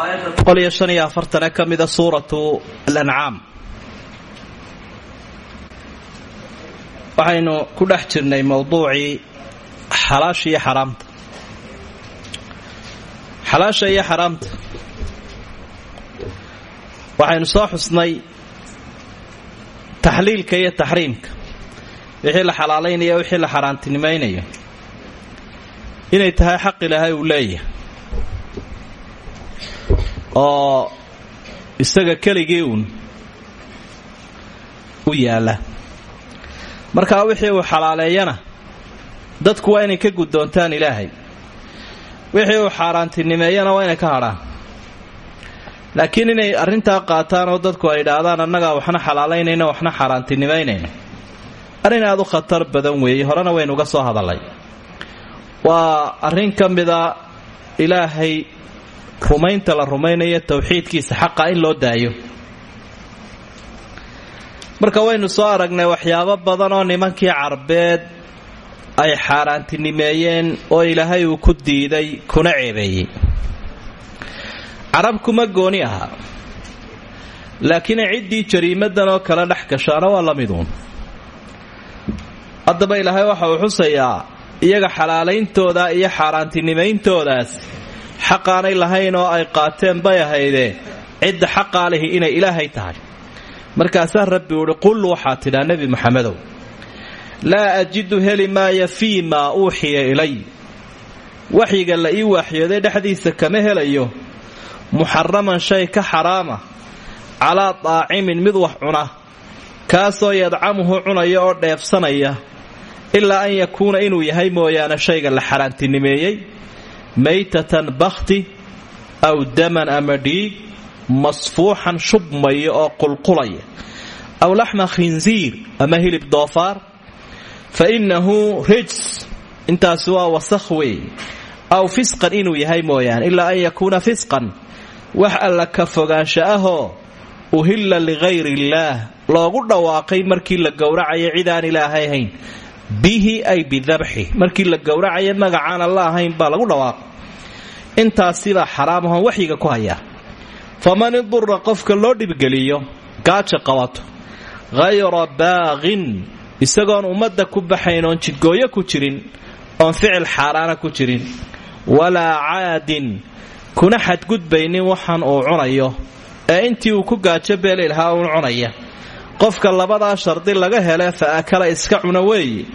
aayadda ka mida suuratu alancaam waxaynu ku dhex jirnay mowduucii xalaasha iyo xaraamta. Xalaasha iyo xaraamta. Waxaynu soo xusnay taxliilka iyo taxriimka. Wixii la xalaalaynaya wixii la xaaraantinimaynayo inay tahay xaq ilaahay uu leeyahay oo isaga keligii uun u yaalla. Markaa wixii uu xalaaleeyana dadku waa inay ka guddoontaan ilaahay. Wixii uu xaaraantinimeeyana waa inay ka hadhaan. Laakiin inay arrintaa qaataan oo dadku ay idhaahdaan annagaa waxna xalaalaynayna waxna xaaraantinimaynayna arrin aad u khatar badan weeye horena waynuga soo hadallay. Waa arrin ka mida ilaahay rumaynta la rumaynayo towxiidkiisa xaqa in loo daayo. Marka waynu soo aragnay waxyaabo badan oo nimankii carbeed ay xaaraantinimeeyeen oo ilaahay uu ku diiday kuna ceebeeyey. Carab kuma gooni ahaa laakiin ciddii jariimadan oo kale dhex gashaana waa la miduun haddaba ilaahay waxa uu xusayaa iyaga xalaalayntooda iyo xaaraantinimayntoodaas xaqaanay lahayn oo ay qaateen bay ahaydee. Cidda xaqaa lihi inay ilaahay tahay. Markaasaa rabbi uhi qul waxaa tidhaa nebi maxamedow laa ajidu heli maaya fii maa uuxiya ilay. Waxyiga la ii waaxyooday dhexdiisa kama helayo. Muxaraman shay ka xaraama calaa daacimin mid wax cuna kaasoo yadcamuhu cunaya oo dheefsanaya ilaa an yakuuna inuu yahay mooyaane shayga la xaaraantinimeeyey maytatan bakhti aw daman ama dhiig masfuuxan shubmaya oo qulqulaya. Aw laxma khinsiir ama hilib doofaar fa innahu rijs intaasi waa wasakh weey aw fisqan inuu yahay mooyaane ilaa an yakuuna fisqan. Wax alla ka fogaansha ahoo uhilla ligayri illaah loogu dhawaaqay markii la gowracayo cidaan ilaahay ahayn bihi ay bidabxi markii la gowracayo magacaan alla ahayn baa lagu dhawaaqay intaasibaa xaraamahon waxyiga ku hayaa faman idura qofka loo dhibgeliyo gaaja qabato. Hayra baaqin isagoon ummadda ku baxayn oon jidgooyo ku jirin oon ficil xaaraana ku jirin. Walaa caadin kuna xadgudbaynin waxan uu cunayo. Ee intii uu ku gaajo beelilhaa uun cunaya qofka labadaa shardi laga hele fa akala iska cuna weeye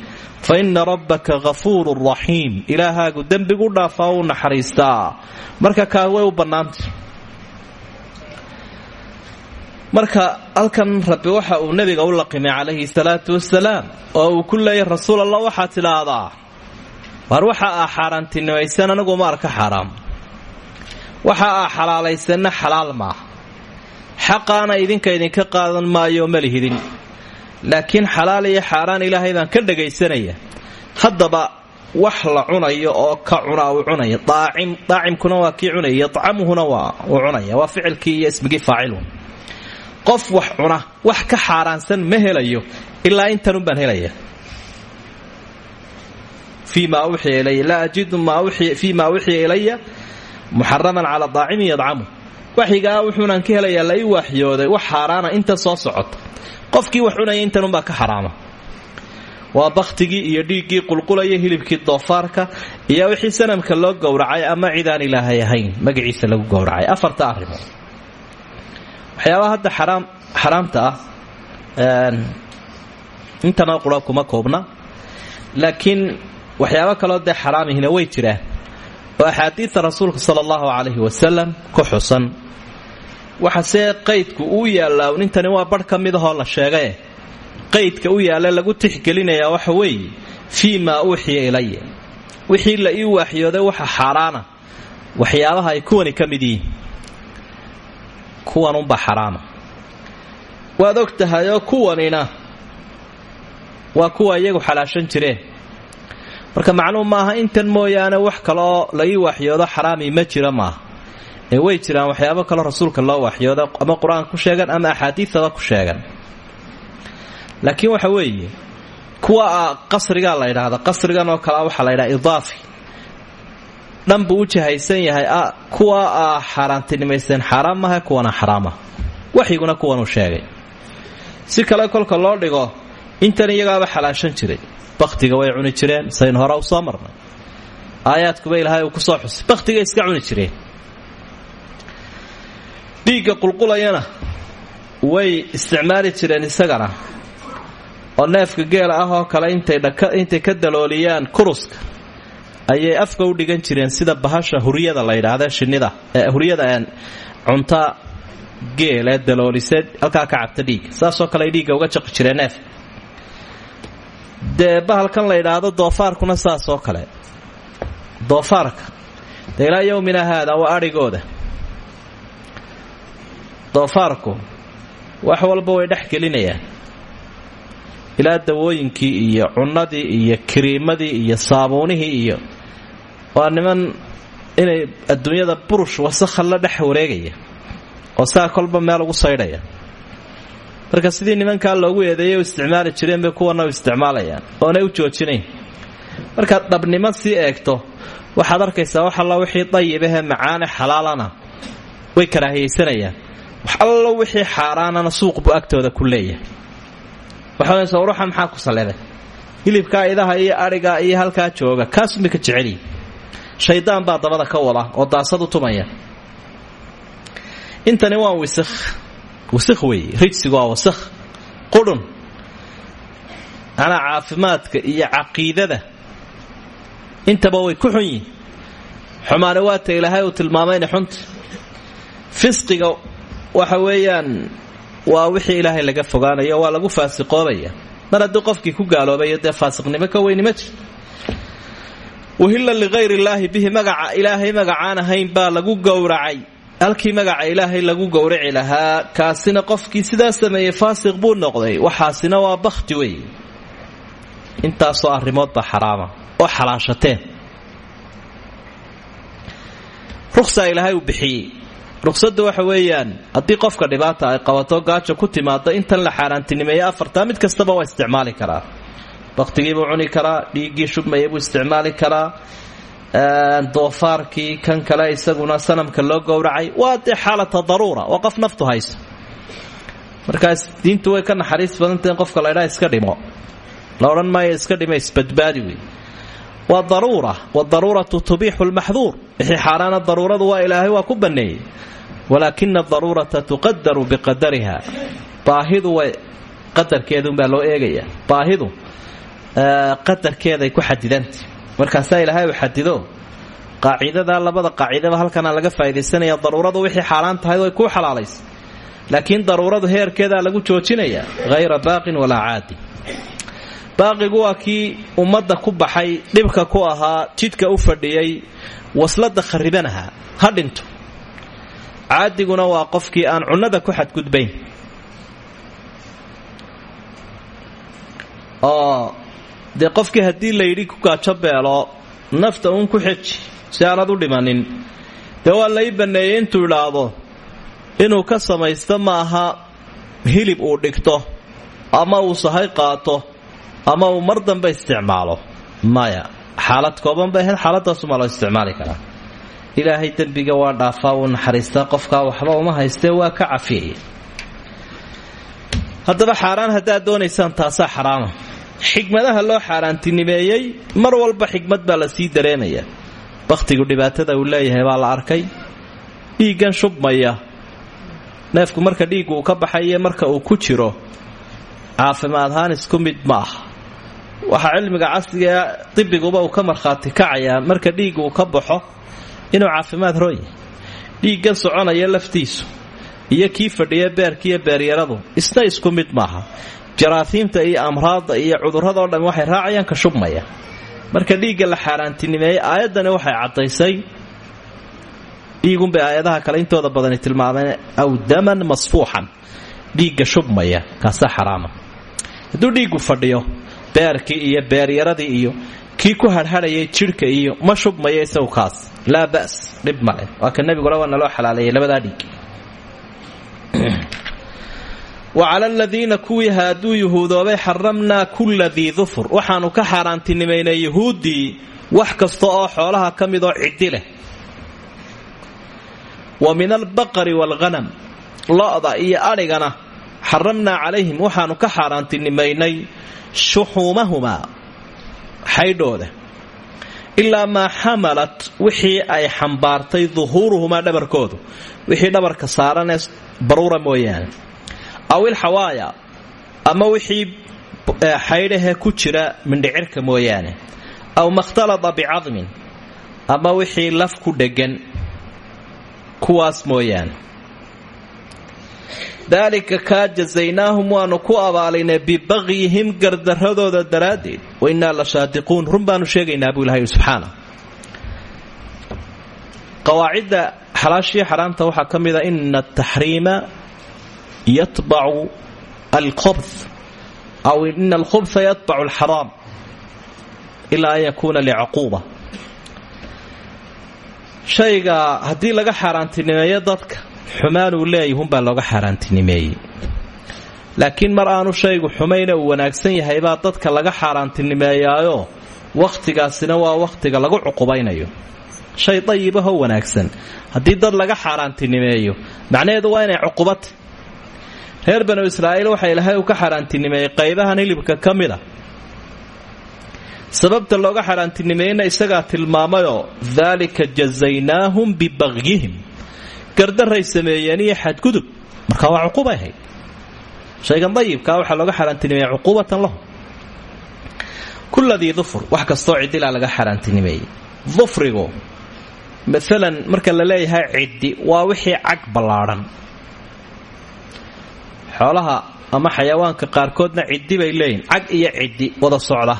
fa inna rabbaka hafuurun raxiim ilaahaagu dembigu dhaafaa uu naxariistaa. Marka kaa way u bannaantay marka halkan rabbi waxa uu nebiga u laqimay calayhi salaatu wasalaam oo uu ku leeyay rasuul allah waxaad tidhaahdaa war waxa aa arka xaaraam. Waxa aa xalaalaysanna xalaal maaha xaqaana idinka idinka qaadan maayo ma lihidin. Laakiin xalaal iyo xaaraan ilaahay baan ka dhagaysanaya. Haddaba wax la cunayo oo ka cunaa uu cunaya. Daacim daacimkuna waa kii cunaya. Yadcamuhuna waa uu cunaya. Waa ficilkii iyo ismigii faacilu wax cuna wax ka xaaraansan ma helayo ilaa intanun baan helaya. Fii ma uxiya ilaya laa ajidu fii ma uxiya ilaya muxaraman cala daacimi yadcamu waxyigaa wuxuunaan ka helayaa la waaxyooday wax xaaraana inta soo socota. Qofkii wax cunaya intanunbaa ka xaraama. Waa bakhtigii iyo dhiiggii qulqulaya hilibkii doofaarka iyo wixii sanamka loo gowracay ama cidaan ilaahay ahayn magaciisa lagu gowracay. Afarta arrimood. Waxyaabaha hadda xaraam xaraamta ah intanoo qura kuma koobna laakiin waxyaabo kaloo dee xaraamihina way jiraan oo axaadiida rasuulka sala allahu calayhi wasalam ku xusan. Waxase qaydku uu yaallaa nintani waa barh ka mid ahoo la sheegae qaydka u yaalla lagu tixgelinayaa waxa weeye fii maa uuxiya ilaya wixii la ii waaxyooday waxa xaaraana. Waxyaabaha ay kuwani ka mid yihiin. Kuwanunba xaraama waad og tahayoo kuwanina waa kuwa iyagu xalaashan jireen marka macnuhu maaha intan mooyaane wax kaleoo la ii waaxyoodo xaraami ma jira maaha. Ee way jiraan waxyaabo kaloo rasuulka loo waaxyooda ama qur'aan ku sheegan ama axaadiidaba ku sheegan. Laakiin waxa weeye kuwa qasrigaa la ydhaahda qasrigan oo kalea waxaa la ydhaha idaafi. Dhan buu u jahaysan yahay kuwa a xaaraantinimaysteen xaaraam kuwana xaraama waxyiguna kuwanuu sheegay. Si kale kolka loo dhigo intan iyagaaba xalaashan jiray bakhtiga way cuni jireen sayn hore u soo marnay. Aayaadkuba ilaahay uu ku soo xusay. Bakhtigay iska cuni jireen. Dhiigga qulqulayana way isticmaali jireen isagana. Oo neefka geela ah oo kale intay ka dalooliyaan kuruska ayay afka u dhigan jireen sida bahasha huryada la yidhaahda shinnida huryada cunta geel ee dalooliseed halkaa ka cabta dhiigga. Saasoo kale ay uga jaqi jireen neefka dee bahalkan la yidhaahdo doofaarkuna saasoo kale. Doofaarka. Dee ilaa yowmina haada waa adhigooda doofaarku wax walba way dhex gelinayaan. Ilaa dawooyinkii iyo cunnadii iyo kiriimadii iyo saabuunihii iyo waa niman inay adduunyada burush wasakha la dhex wareegaya oo saa kolba meel ugu saydhaya marka sidii nimankaa loogu eedeeyay u isticmaali jireen bay kuwana u isticmaalayaan oonay u joojinayn. Markaad dhabnimo sii eegto waxaad arkaysaa wax alla wixii dayibahee macaane xalaalana way karaahiyaysanayaan wax allo wixii xaaraanana suuq buu agtooda ku leeyahay. Waxaas ruuxa maxaa ku saleeday hilibkaa idaha iyo adhiga iyo halkaa jooga kaasumay ka jeceliyi shaydaan baa dabada ka wada oo daasad tumaya. Intani waa wisakh wasakh weeye rijsigu waa wasakh qudhun. Manaa caafimaadka iyo caqiidada intaba way ku xun yihiin xumaani waata ilaahay uu tilmaamayna xunta fisqiga waxa weeyaan waa wixii ilaahay laga fogaanayo waa lagu faasiqoobaya. Mar haddii qofkii ku gaaloobayo dee faasiqnimo ka weyni ma jir. Wahilla ligayr illaahi bihi magaca ilaahay magacaan ahayn baa lagu gowracay halkii magaca ilaahay lagu gowraci lahaa kaasina qofkii sidaa sameeyey faasiq buu noqday. Waxaasina waa bakhti wey intaasoo arrimood baa xaraama oo xalaashateen ruqsaa ilaahay uu bixiyey. Ruqsadda waxa weeyaan haddii qofka dhibaata ay qabato gaajo ku timaado intan la xaaraantinimeeya afartaa mid kastaba waa isticmaali karaa. Bakhtigiibuu cuni karaa dhiiggii shubmaya isticmaali karaa doofaarkii kan kale isaguna sanamka loo gowracay. Waa dee xaalata daruura waa naftu hayso markaas diintu way ka naxariis badantahe in qofka laydhaa iska dhimo. La odhan maayo iska dhima isbadbaadi wey waa daruura wadaruuratu tubiixu lmaxduur wixii xaaraana daruuradu waa ilaahay waa ku banneeyey. Walaakina adaruurata tuqadaru biqadariha baahidu way qadarkeedunbaa loo eegaya baahidu qadarkeeday ku xadidanta markaasaa ilaahay u xadido. Qaaciidada labada qaacidaba halkana laga faa'idaysanaya daruuradu wixii xaaraan tahay way kuu xalaalaysa. Laakiin daruuradu heerkeedaa lagu joojinaya hayra baaqin walaa caadi. Baaqigu waa kii ummadda ku baxay dhibka ku ahaa jidhka u fadhiyey waslada kharibanaha ha dhinto. Caadiguna waa qofkii aan cunnada ku xadgudbayn. Oo dee qofkii haddii layidhi ku gaajo beelo nafta uun ku xeji si aanad u dhimanin. Dee waa lai banneeyey intuu idhaahdo inuu ka samaysto ma aha hilib uu dhigto ama uu sahay qaato ama uu mar dambe isticmaalo. Maya xaalad kooban bay ahayd xaaladdaasumaa loo isticmaali karaa. Ilaahay dembiga waa dhaafaa wuu naxariistaa qofkaa waxba uma haystee waa ka cafiyaya haddaba xaaraan haddaad doonaysaan taasaa xaraama xigmadaha loo xaaraantinimeeyey mar walba xigmad baa la sii dareemaya bakhtigu dhibaatada uu leeyahay baa la arkay. Dhiiggan shubmaya neefku marka dhiiggu uu ka baxaye marka uu ku jiro caafimaad ahaan isku mid ma ah waxaa cilmiga casriga dibiguba uu ka markhaati kacayaa marka dhiiggu uu ka baxo inuu caafimaad roonya dhiiggan soconaya laftiisu iyo kii fadhiya beerkiiyo beeryaradu isna isku mid maaha jaraasiimta iyo amraadda iyo cudurradao dhan waxay raacayaan ka shubmaya. Marka dhiigga la xaaraantinimeeyey aayaddani waxay caddaysay. Dhiigunbay aayadaha kale intooda badani tilmaameen aw daman masfuuxan. Dhiigga shubmaya kaasaa xaraama. Hadduu dhiiggu fadhiyo beerkii iyo beeryaradii iyo kii ku hadhadhayay jidhka iyo ma shubmayo isagu kaas laa ba's dhib male waa ka nebigula waa naloo xalaaleeyay wa cala aladiina kuwii haaduu yuhuudoobay xaramnaa kulla dii dufur waxaanu ka xaaraantinimaynay yuhuuddii wax kasta oo xoolaha ka mid oo ciddi leh. Wa min albaqari waalghanam lo'da iyo adhigana xaramnaa calayhim. Waxaanu ka xaaraantinimaynay shuxuumahumaa xaydhooda. Ilaa maa xamalat wixii ay xambaartay duhuuruhumaa dhabarkoodu. Wixii dhabarka saaranee baruura mooyaane aw ilxawaaya ama wixii xaydhahe ku jira mindhicirka mooyaane aw makhtalada bicadmin ama wixii laf ku dheggan kuwaas mooyaane daalika kaa jasaynaahum waanu ku abaalinay bibagyihim gardaradooda daraaddeed wainnaa la shaadiquun run baanu sheegaynaa ilahay subxaana qawaacidda xalaashiyo xaraamta waxaa ka ina ataxriima yatbacu alkhobh aw ina alkhubha yatbacu alxaraam ilaa an yakuuna licaquuba shayga haddii laga xaaraantinimeeyo dadka xumaan uu leeyahunbaa looga xaaraantinimeeyey laakiin mar aanu shaygu xumayna uu wanaagsan yahay baa dadka laga xaaraantinimeeyaayo wakhtigaasina waa wakhtiga lagu cuqubaynayo shay dayibahoo wanaagsan haddii dad laga xaaraantinimeeyo macnaheedu waa inay cuqubata reer banu israa'iil waxa ilaahay uu ka xaaraantinimeeyey qaybahan hilibka ka mid a. Sababta looga xaaraantinimeeyeyna isagaa tilmaamayoo daalika jazaynaahum bibagyihim gardaray sameeyeen iyo xadgudub. Marka waa cuqubay ahayd. Shaygan dayibkaa waxaa looga xaaraantinimeeya cuquubatan lahu kulladii dufur wax kastoo cidilaa laga xaaraantinimeeyey. Dufrigu maalan marka la leeyahay ciddi waa wixii cag ballaadhan xoolaha ama xayawaanka qaarkoodna ciddi bay leeyihiin cag iyo ciddi wada socda.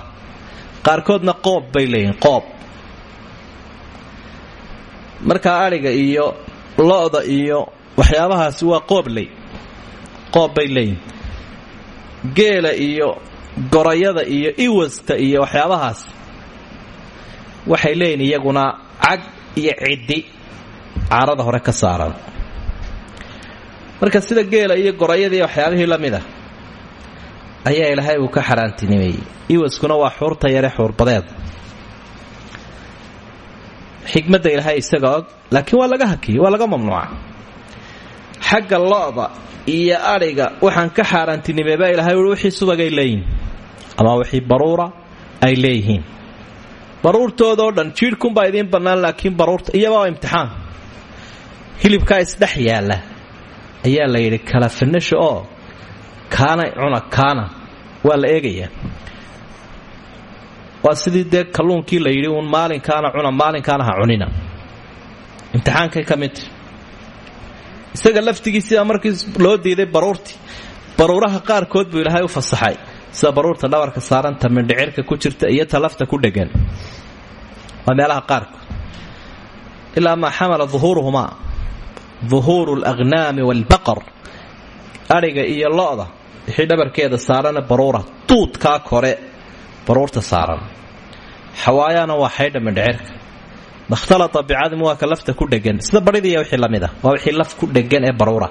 Qaarkoodna qoob bay leeyihiin qoob. Markaa adhiga iyo lo-da iyo waxyaabahaasi waa qoobley qoob bay leeyihiin geela iyo gorayada iyo iwasta iyo waxyaabahaas waxay leeyihiin iyaguna cag iyo ciddi caarada hore ka saaran marka sida geela iyo gorayadii waxyaabihii la mid a ayaa ilaahay uu ka xaaraantinimeeyey iwaskuna waa xuurta yare xuurbadeed xikmadda ilaahay isaga laakiin waa laga hakiyey waa laga mamnuuca xagga lo-da iyo adhiga waxaan ka xaaraantinimey baa ilahay ui wixii subagay leeyihiin ama wixii baruura ay leeyihiin. Baruurtoodao dhan jiidhkunbaa idiin bannaan laakiin baruurta iyabaa imtixaan. Hilibkaa isdhex yaalla ayaa la yidhi kala finasha oo kaana cuna kaana. Waa la eegayaa waa sidii dee kalluunkii la yidhi uun maalinkaana cuna maalinkaana ha cunina. Imtixaankay ka midta isaga laftigiisiibaa markii loo diiday baruurtii baruuraha qaarkood buu ilaahay u fasaxay. Sida baruurta dhabarka saaranta mindhicirka ku jirta iyo talafta ku dhegan. Waa meelaha qaarkood. Ilaa maa xamala uhuuruhumaa duhuuru alaqnaami waalbaqar adhiga iyo lo-da dhabarkeeda saarana baruura duudkaa kore baruurta saaran. Xawaayana waa xaydha mindhicirka. Makhtalata bicadmi waa ka ku dhegan. Sida baridiiya wixii la waa wixii laf ku dhegan ee baruura.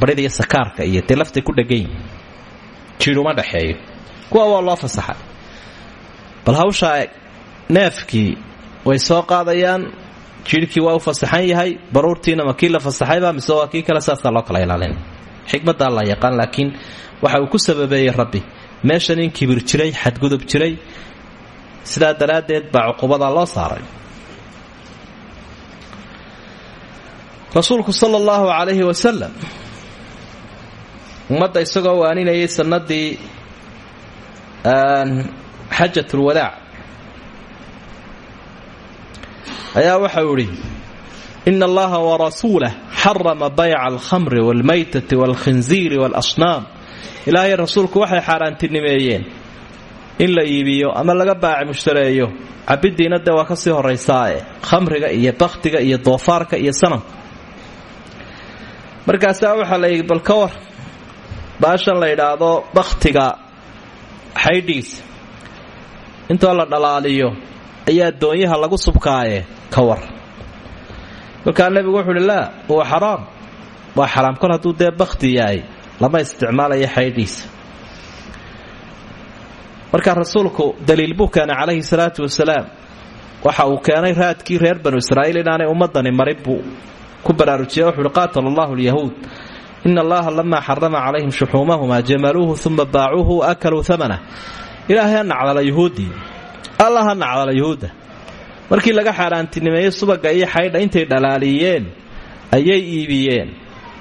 Baridiiyo sakaarka iyo dee ku dheganyihin jiidhuma dhexeeyo kuwa waa loo fasaxay. Bal hawshaa neefkii way soo qaadayaan jiidhkii waa u fasaxan yahay baruurtiina ma kii fasaxayba mise waa kii kale saasaa loo kala ilaalin. Xikmaddaa la yaqaan laakiin waxa uu ku sababeeyey rabbi. Meeshan in kibir jiray xadgudub jiray sidaa daraaddeed baa cuqubadaa loo saaray. Rasuulku sala allahu calayhi wasalam ummadda isagoo waaninayay sanadii xajatulwadaac ayaa waxau idhi ina allaha warasuulah xarama bayca alkhamri waalmaytati waalkhinziiri waalasnaam ilaahay rasuulku waxay xaaraantinimeeyeen in la iibiyo ama laga baaci mushtareeyo cabiddiina dee waa ka sii khamriga iyo bakhtiga iyo doofaarka iyo sanamka markaasaa waxaa la yidhi bal war baashan la yidhaahdo bakhtiga xaydhiisa intoo la dhalaaliyo ayaa doonyaha lagu subkaaye ka war. Kolkaa nebigu wuxuu uhi laa xaraam. Waa xaraam kol hadduu dee bakhti yahay lama isticmaalayo xaydhiisa markaa rasuulku daliil buu keenay calayhi salaatu wasalaam. Waxa uu keenay raadkii reer banu israa'iil inaanay ummadani marin ku baraarujiyey. Wuxu uhi qaatala allahu alyahuud. Ina allaha lamaa xarama calayhim shuxuumahuma jamaluuhu uma baacuuhu wa akaluu amanah ilaahay ha nacdala yuhuuddii alla ha nacdala markii laga xaaraantinimeeyey subaga iyo xaydha intay dhalaaliyeen ayay iibiyeen.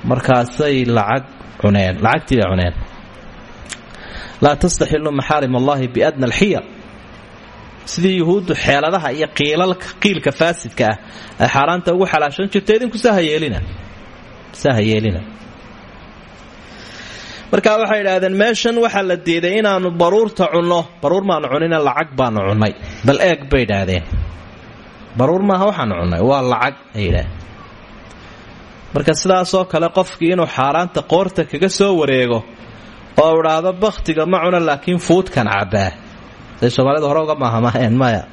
Markaasay lacag cuneen lacagtii bay cuneen. Laa tastaxilu maxaarim allahi biadna alxiyar sidii yuhuuddu xeeladaha iyo qiilalka qiilka faasidka ah ay xaaraanta ugu xalaashan jirto idinku sahayeelina marka waxay idhaahdeen meeshan waxaa la diiday inaannu baruurta cunno. Baruur maanu cunina lacag baanu cunnay. Bal eeg bay idhaahdeen baruur maaha waxaanu cunnay waa lacag ay yidhaaheen marka sidaasoo kale qofkii inuu xaaraanta qoorta kaga soo wareego oo idhaahdo bakhtiga ma cuna laakiin fuudkan cabbaa. Say soomaalida hore uga maahamaheen maya.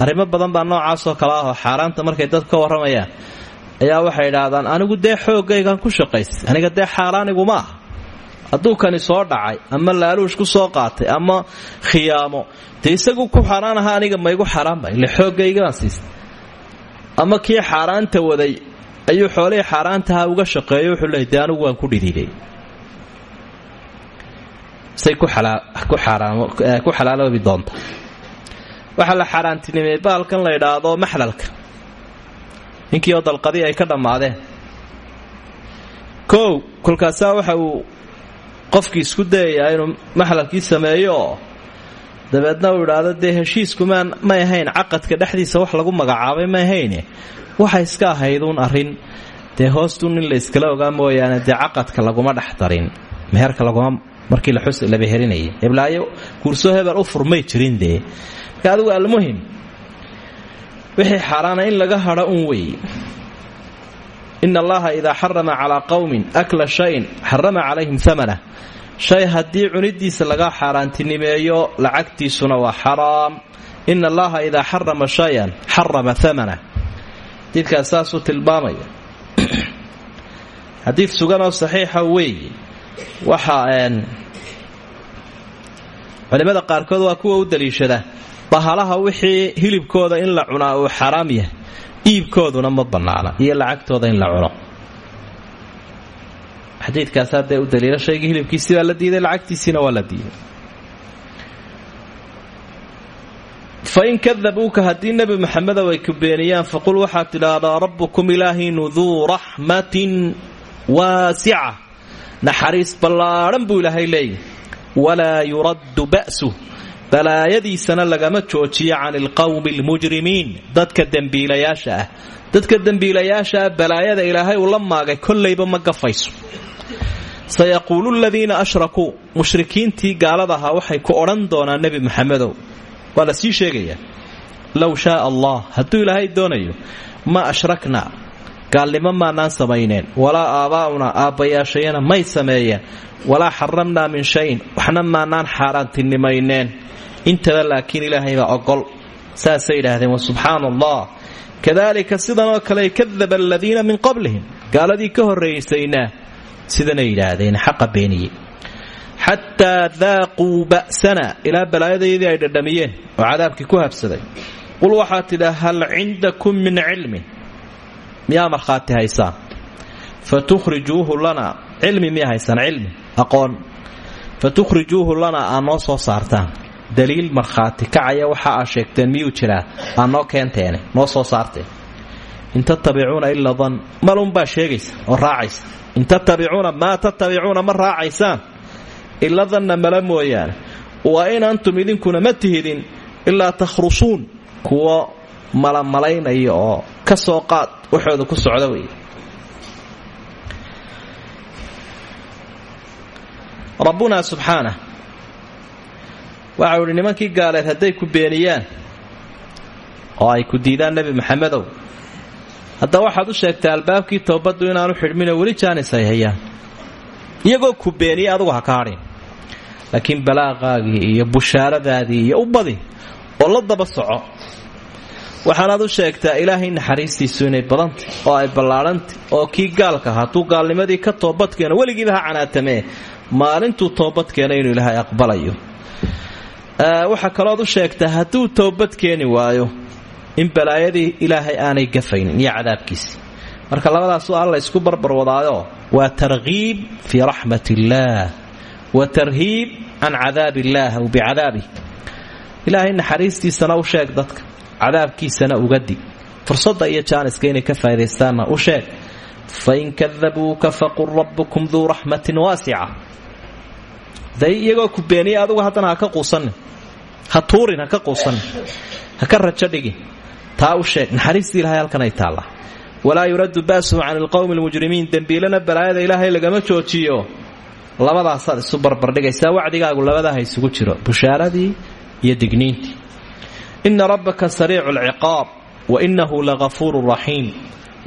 Arrimo badan baa noocaasoo kale ahoo xaaraanta markay dad ka warramayaan. Ayaa waxay idhaahdaan anigu dee xooggaygan ku shaqaysay aniga dee xaaraaniguma ah hadduu kani soo dhacay ama laaluush ku soo qaatay ama khiyaamo dee isagu ku xaaraan ahaa aniga maygu xaaraanba ile xooggaygaan siistay. Ama kii xaaraanta waday ayuu xoolihii xaaraantaha uga shaqeeyo wuxuu leeyay dee anigu waan ku dhidhiiday say ku xalaaloobi doonta. Waxaa la xaaraantinimey baalkan la idhaahdo maxlalka. Ninkii oo dalqadii ay ka dhammaadeen. Kow kolkaasaa waxa uu qofkii isku dayayaa inuu maxlalkii sameeyo. Oo dabeedna uu idhaahdo dee heshiiskumaan may ahayn caqadka dhexdiisa wax lagu magacaabay may ahayne waxa iska ahayduun arrin. Dee hoostuun in la iskala ogaa mooyaane dee caqadka laguma dhex darin. Meherka laguma markii la behelinayay heblaayo guurso hebel u furmay jirin dee. Marka adigu almuhim wixii xaaraana in laga hadho un wey ina allaha idaa xarama calaa qowmin akla shayin xarama calayhim amanah shay haddii cunidiisa laga xaaraantinimeeyo lacagtiisuna waa xaraam. ina allaha idaa xarama shayan xarama amanah xadiidkaas saasuu tilmaamaya. Xadiid suganoo saxiixa weeye waxa culimmada qaarkood waa kuwa u daliishada. Bahalaha wixii hilibkooda in la cunaa uu xaraam yahay iibkooduna ma bannaana iyo lacagtooda in la cuno. Xadiidkaas haddee u daliila shaygii hilibkiisii baa la diiday lacagtiisiina waa la diiday. Fain kadabuuka haddii nebi maxamedow ay ku beeniyaan faqul waxaad tidhaahdaa rabbukum ilaahiinu duu raxmatin waasica. Naxariis ballaadhan buu ilaahay leeyahy walaa yuraddu ba'suh balaayadiisana lagama joojiyo can ilqowmi almujrimiin dadka dembiilayaasha ah. Dadka dembiilayaasha ah balaayada ilaahay uu la maagay kollayba ma gafayso. Sayaquulu ladiina ashrakuu mushrikiintii gaaladahaa waxay ku odhan doonaan nebi maxamedow waa la sii sheegayaa. Low allah hadduu ilaahay doonayo ma ashrakna. Gaalnimo maanaan samayneen. Walaa aabaa'una aabbayaashayana may sameeyeen. Walaa xaramnaa min shayin waxna maanaan xaaraantinimayneen intaba laakiin ilaahay baa ogol saasay idhaahdeen wa subxaana allah kadalika sidanoo kale kadaba aladiina min qablihim. Gaaladii ka horraysaynaa sidanay yidhaahdeen xaqa beeniye xataa daaquu ba'sana ilaa balaayadaydii ay dhadhamiyeen oo cadaabkii ku habsaday. Qul waxaad tidhaa hal cindakum min cilmin miyaa markhaati haysaan? Fa tukhrijuuhu lanaa cilmi miyaa haysaan? Cilmi aqoon. Fa tukhrijuuhu lanaa aad noo soo saartaan daliil markhaati kacaya waxa aad sheegteen miyuu jiraa? Aad noo keenteene noo soo saarteen in tattabicuuna ilaa dan malunbaa sheegaysa oo raacaysa. In tattabicuuna maa tattabicuuna ma raacaysaan. Ila danna mala mooyaane. Wa in antum idinkuna ma tihidin ilaa takhrusuun kuwo malamalaynaya oo ka soo qaad waxooda ku socda wey rabbunaa subxaanah waxau idhi nimankii gaaleed hadday ku beeniyaan oo ay ku diidaan nebi maxamedow. Hadda waxaad u sheegtay albaabkii toobaddu inaanu xidhminoo weli jaanis ay hayaan. Iyagoo ku beeniye adugu ha ka hadhin. Laakiin balaaqaagii iyo bushaaradaadii iyo u badi oo la daba soco. Waxaanaad u sheegtaa ilaahay naxariistiisu inay badantay oo ay ballaadhantay oo kii gaalka hadduu gaalnimadii ka toobadkeeno weligiiba ha canaatamee maalintuu toobadkeena inuu ilaahay aqbalayo waxaa kalooad u sheegtaa hadduu toobad keeni waayo in balaayadii ilaahay aanay gafaynin iyo cadaabkiisii marka labadaasu alla isku barbar waa targhiib fii raxmat illaah wa tarhiib can cadaab illaah aw bicadaabih ilaahay naxariistiisana u sheeg dadka cadaabkiisana uga dig fursadda iyo jaaniska inay ka faa'idaystaanna u sheeg fain kadabuuka faqul rabbukum duu raxmatin waasica. Day iyagoo ku beeniya adugu haddana ha ka quusanin ha tuurin ha ka quusanin ha ka rajo dhigin taa u sheeg naxariistii ilahay halkan ay taalla. Walaa yuraddu ba'suhu can ilqowmi almujrimiin. Dembiilana balaayada ilaahay lagama joojiyo. Labadaasaad isu barbardhigaysaa wacdigaagu labadaha isugu jiro. Bushaaradii iyo digniintii. Ina rabbaka sariicu alciqaab wa inahu lagafuuru raxiim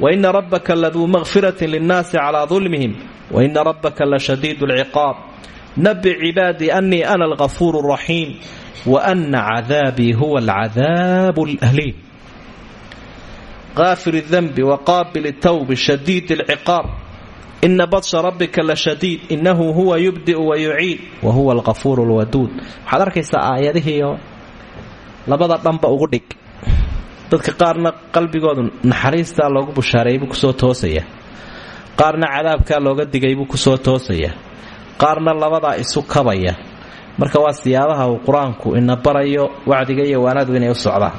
wa ina rabbaka laduu makfiratin linnaasi calaa dulmihim wa ina rabbaka lashadiidu alciqaab nabi cibaadii ana algafuuru raxiim waana cadaabii huwa alcadaabu alhliim qaafir اdanbi waqaabil tawbi shadiid اlciqaab ina badsha rabbika la shadiid inahu huwa yubdiu wayuciid wahuwa alqafuur lwaduud waxaad arkaysaa aayadihiio labada dhanba ugu dhig dadka qaarna qalbigoodu naxariistaa loogu bushaareeybuu ku soo toosayaa qaarna cadaabkaa looga digaybuu ku soo toosayaa qaarna labadaa isu kabaya marka waa siyaabaha uu qur'aanku ina barayo wacdiga iyo waanadu inay u socdaan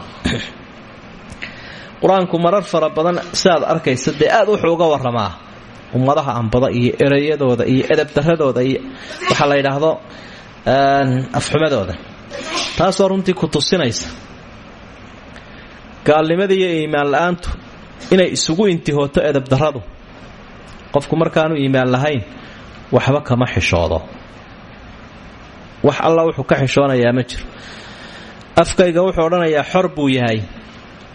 qur'aanku marar fara badan sidaad arkaysa dee aad wuxuu uga waramaa ummadaha ambada iyo ereyadooda iyo edabdaradooda iyo waxaa la yidhaahdo afxumadooda. Taasoo runtii ku tusinaysa gaalnimada iyo iimaan la'aantu inay isugu intihooto edabdaradu qofku markaanu iimaan lahayn waxba kama xishoodo wax alla wuxuu ka xishoonayaa ma jiro. Afkayga wuxuu odhanayaa xor buu yahay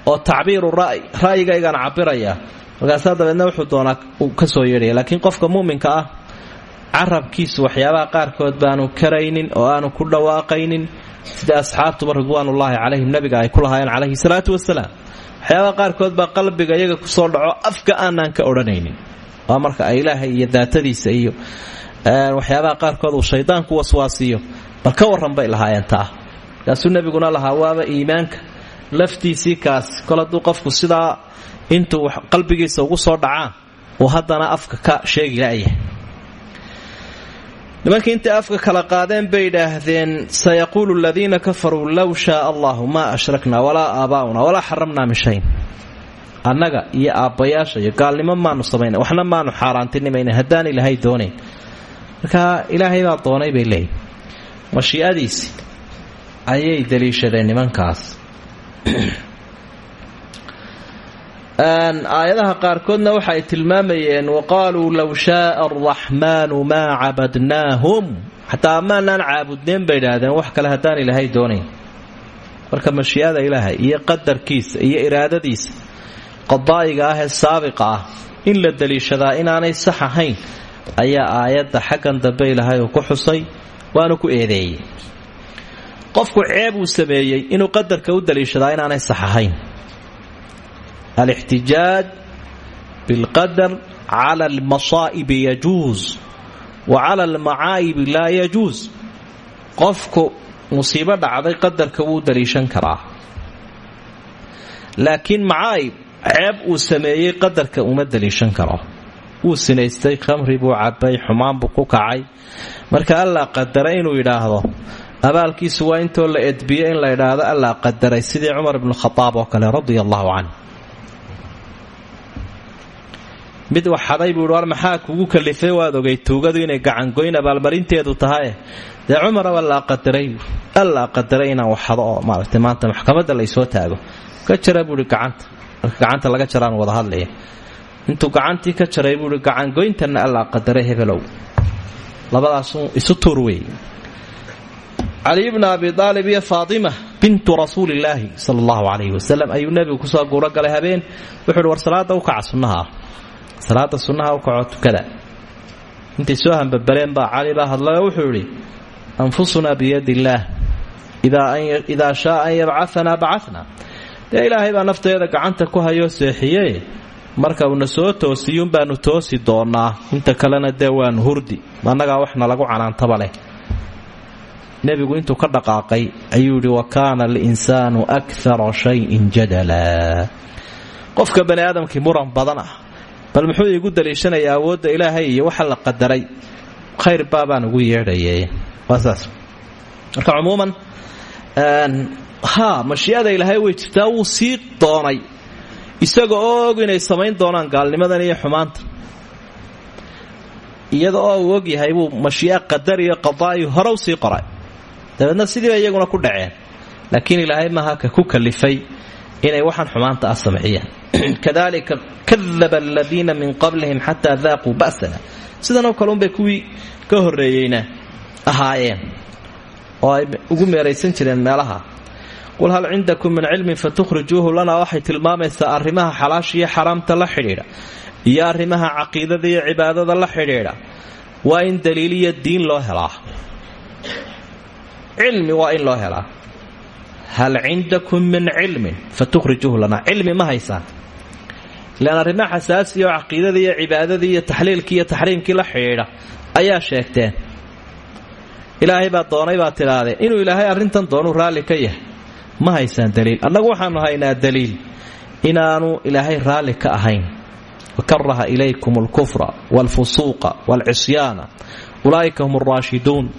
oo tacbiiru ra'y ra'yigaygaan cabirayaa markaasaa dabeedna wuxuu doonaa ka soo yeedhaya. Laakiin qofka muuminka ah carabkiisu waxyaabaha qaarkood baanu karaynin oo aanu ku dhawaaqaynin. Sida asxaabtuba ridwaanullaahi calayhim nabiga ay ku lahaayeen calayhi salaatu wasalaam waxyaabaha qaarkood baa qalbiga iyaga ku soo dhaco afka aanaan ka odhanaynin. Waa marka ay ilaahay iyo daatadiisa iyo waxyaabaha qaarkood uu shaydaanku waswaasiyo. Bal ka warran bay lahaayeen taa. Kaasuu nebiguna lahaa waaba iimaanka laftiisii kaas. Kol hadduu qofku sidaa intuu qalbigiisa ugu soo dhacaan uu haddana afka ka sheegi la'yahay nimankii intay afka kala qaadeen bay idhaahdeen sayaquulu aladiina kafaruu low shaaa allahu maa ashraknaa walaa aabaa'una walaa xaramnaa min shayn annaga iyo aabbayaasha iyo gaalnimo maanu samayna waxna maanu xaaraantinimayna haddaan ilaahay doonayn marka ilaahay baa doonay bay leeyihiin mashii'adiisi ayay daliishadeen nimankaas. Aayadaha qaarkoodna waxa ay tilmaamayeen waqaaluu low shaaa araxmaanu maa cabadnaahum. Xataa amaanaan caabudneen bay idhaahdeen wax kale haddaan ilaahay doonayn. Marka mashii'ada ilaahay iyo qadarkiisa iyo iraadadiisa qadaa'iga ah ee saabiqa ah in la daliishadaa inaanay sax ahayn ayaa aayadda xaggan dambe ilaahay uu ku xusay waanu ku eedeeyey. Qofku ceeb uu sameeyey inuu qadarka u daliishadaa inaanay sax ahayn. Alixtijaaj bilqadar cala almasaa'ibi yajuus wa cala almacaa'ibi laa yajuus qofku musiibo dhacday qadarka wuu daliishan karaa. Laakiin macaa'ib ceeb uu sameeyey qadarka uma daliishan karo wuu sinaystay khamri buu cabay xumaan buu ku kacay. Marka allaa qadara inuu yidhaahdo abaalkiisu waa intoo la edbiyo in la idhaahdo allaa qadaray sidii cumar ibnu khadaab oo kale radia allahu canh mid waxaday buu war maxaa kugu kalifay? Waad ogay tuugadu inay gacangoyn abaalmarinteedu tahay. Dee cumaraba allaa qadaray allaa qadaray inaan waxado oo maaragtay maanta maxkamadda taago. Ka jara buuhi gacanta. Gacanta laga jaraan wada hadlaya intuu gacantii ka jaray buuhi gacangoyntanna allaa qadaray hebelow labadaasu isu tuur wey cali abi aalib iyo faatima bintu rasuulillaahi sala allahu calayhi wasalam ayuu nebigu ku soo guuro galay habeen. Wuxuuhi war salaada u kaca salaada sunnaha u kacoo tukada. Intay soo hambabareen baa cali baa hadlay oo wuxuu idhi anfusunaa biyadi illaah idaa shaaa an yabcaanaa bacana dee ilaahay baa nafteeda gacanta ku hayoo seexiye marka uuna soo toosiyuun baanu toosi doonaa inta kalena dee waanu hurdi. Annagaa waxna lagu canaantaba leh. Nebigu intuu ka dhaqaaqay ayuu yidhi wa kaana alinsaanu akara shayin jadala. Qofka bani aadamkii muran badan ah bal muxuu iigu daliishanayaa awoodda ilaahay iyo waxa la qadaray? Khayr baabaan ugu yeedhaye waa saas. Marka cumuuman ha mashii'ada ilaahay way jirtaa wuu sii doonay isaga oo og inay samayn doonaan gaalnimadan iyo xumaanta. Iyada oo uu og yahay buu mashii'a qadar iyo qadaa'i hore u sii qoray. Dabeedna sidiiba iyaguna ku dhaceen. Laakiin ilaahay maaha ka ku kalifay inay waxaan xumaanta ah sameeyaan kadalika kadaba aladiina min qablihim xataa daaquu ba'sana. Sidanoo kaleunbay kuwii ka horreeyeyna ahaayeen oo ay ugu meeraysan jireen meelaha qul hal cindakum min cilmin fatukhrijuuhu lana waxay tilmaamaysaa arrimaha xalaasha iyo xaraamta la xidhiidha iyo arrimaha caqiidada iyo cibaadada la xidhiidha waa in daliiliyo diin loo helaa cilmi waa in loo helaa hal cindakum min cilmin fatukhrijuuhu lana cilmi ma haysaan ilaan arrimaha xasaasiya oo caqiidada iyo cibaadadii iyo taxliilkii iyo taxriimkii la xidhiidha ayaa sheegteen ilaahay baa doonay baa tidhaahdeen inuu ilaahay arrintan doonuu raalli ka yahay ma haysaan daliil? Annagu waxaanu haynaa daliil. Inaanu ilaahay raalli ka ahayn. Wakaraha ilaykum alkufra waalfusuuqa waalcisyaana ulaa'ika hum alraashiduun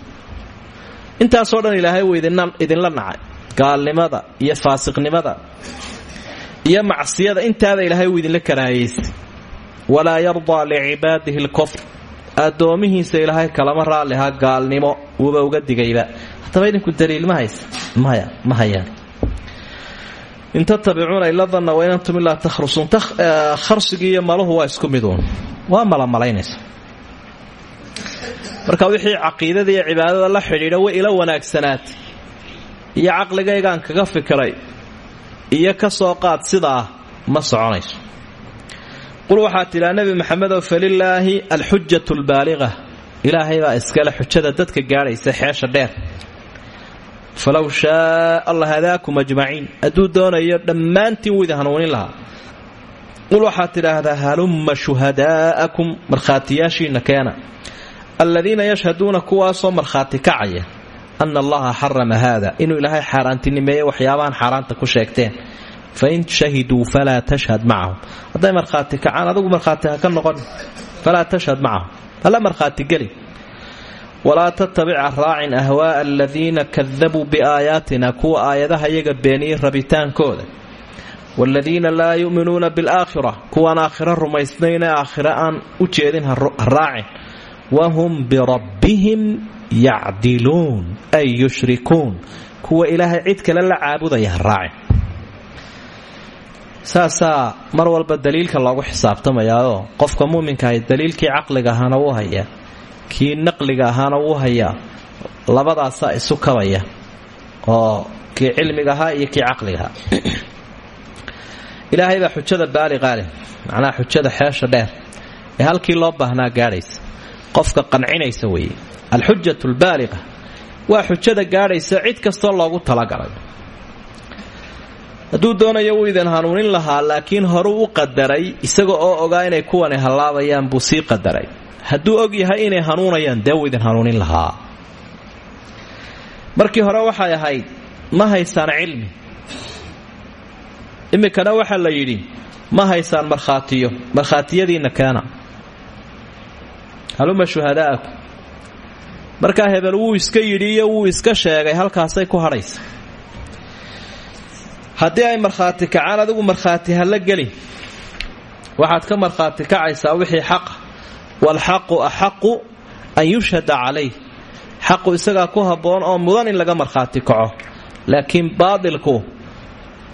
intaasoo dhan ilaahay wuu idinla nacay. Gaalnimada iyo faasiqnimada iyo macsiyada intaaba ilaahay wuu idinla karaahayeysay walaa yardaa licibaadihi alkufr. Addoomihiisa ilaahay kalama raalliha gaalnimo wuuba uga digayba. Haddaba idinku daliil ma haysa? Maya ma hayaan in tatabicuuna ila danna wain antum ilaa takhrusuun kharsigii iyo maluhu waa isku miduun waa marka wixii caqiidada iyo cibaadada la xidhiidha way ila wanaagsanaatay iyo caqligaygaan kaga fikiray iyo ka soo qaad sidaa ma soconayso. Qul waxaa tidhaa nebi maxamedow falilaahi alxujatu albaaliqa ilaahay baa iskale xujada dadka gaadhaysa xeesha dheer falow shaa allah hadaakum ajmaciin hadduu doonayo dhammaantiin wuu idin hanuunin lahaa qul waxaad tidhaahdaa halumma shuhadaa'akum markhaatiyaashiinna keena aladiina yashhaduuna kuwaasoo markhaati kacaya ana allaha xarama haada inuu ilaahay xaaraantinimeeye waxyaabahan xaaraanta ku sheegteen fain shahiduu falaa tashhad macahum hadday markhaati kacaan adugu markhaati ha ka noqon falaa tashhad macahum hala markhaati geli walaa tattabica raacin ahwaaa aladiina kadabuu biaayaatina kuwa aayadaha iyaga beeniyey rabitaankooda. Waaladiina laa yu'minuuna bilaakhira kuwaan aakhiro rumaysnayne aakhiro aan u jeedin ha raacin. Wahum birabbihim yacdiluun ay yushrikuun kuwa ilaahay cid kale la caabudaya ha raacin. Saasaa mar walba daliilka loogu xisaabtamayaoo qofka muuminkaah daliilkii caqliga ahaana wuu hayaa kii naqliga ahaana wuu hayaa labadaasaa isu kabaya oo kii cilmiga ahaa iyo kii caqliga ilaahay baa xujada baaliqaa leh macnaha xujada xeesha dheer ee halkii loo baahnaa gaadhaysa qofka qancinaysa weeye. Alxujatu albaaliqa waa xujada gaadhaysa cid kastoo loogu talagalay. Hadduu doonayo wuu idin hanuunin lahaa laakiin horuu u qadaray isaga oo ogaa inay kuwani hallaabayaan buu sii qadaray hadduu og yahay inay hanuunayaan dee idin hanuunin lahaa. Markii hore waxay ahayd ma haysaan cilmi. Iminkana waxaa la yidhi ma haysaan markhaatiyo markhaatiyadiinna keena. Haluma shuhadaa'akum markaa hebel wuu iska yidhi iyo wuu iska sheegay halkaasay ku hadhaysa. Haddii ay markhaati kacaan adigu markhaati hala gelin. Waxaad ka markhaati kacaysaa wixii xaqa waalxaqu axaqu an yushhada calayh xaqu isagaa ku habboon oo mudan in laga markhaati kaco laakiin baadilku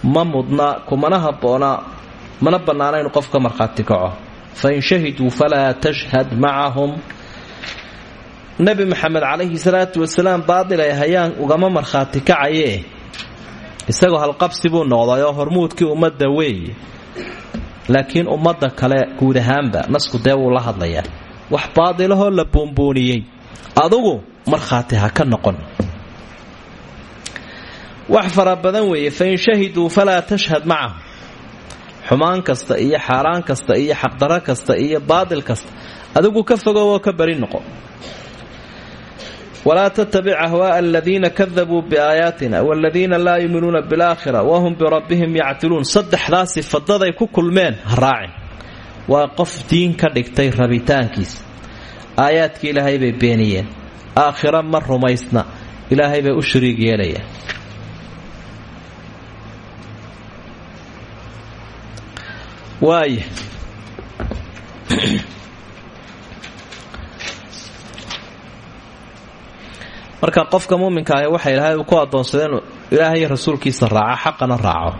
ma mudna kumana habboona mana bannaana inu qofka markhaati kaco fain shahiduu falaa tashhad macahum nebi maxamed calayhi salaatu wasalaam baadil ay hayaan ugama markhaati kacayee isagoo halqabsi buu noqday oo hormuudkii ummadda weeye laakiin ummadda kale guud ahaanba nasku dee wuu la hadlayaa. Wax baadilahoo la buunbuuniyey adugu markhaati ha ka noqon. Wax fara badan weeye fain shahiduu falaa tashhad macahum xumaan kasta iyo xaaraan kasta iyo xaqdaro kasta iyo baadil kasta adigu ka fogow oo ka bari noqo walaa tattabic ahwaaa aladiina kadabuu biaayaatina waladiina laa yuuminuuna bilaakhira wahum birabbihim yacdiluun saddexdaa sifadaday ku kulmeen ha raacin waa qof diin ka dhigtay rabitaankiisa aayaadkii ilaahay bay beeniyeen aakhira ma rumaysna ilaahay bay u shariig yeelayaan marka qofka muuminka ahi waxa ilaahay uu ku adoonsaday inuu ilaahay rasuulkiisa raaco xaqana raaco.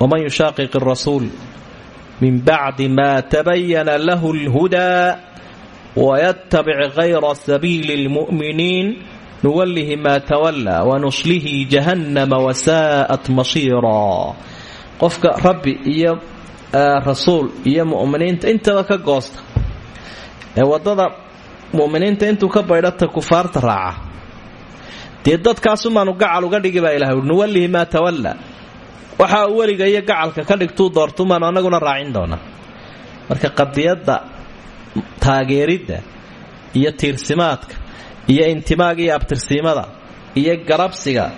Waman yushaaqiq arasuul min bacdi ma tabayana lahu اlhudaa wayatabic hayra sabiili اlmu'miniin nuwallihi ma tawallaa wanuslihi jahannama wasaa'at masiira qofka rabbi iyo rasuul iyo mu'miniinta intaba ka goosta ee waddada mu'miniinta intuu ka baydhata kufaarta raaca. Dee dadkaasumaanu gacal uga dhigi baa ilahay nuwallihi maa tawallaa waxa uu iyo gacalka ka dhigtuu doortumaanu annaguna raacin doonaa marka qadiyadda taageeridda iyo tiirsimaadka iyo intimaaga iyo abtirsiimada iyo garabsiga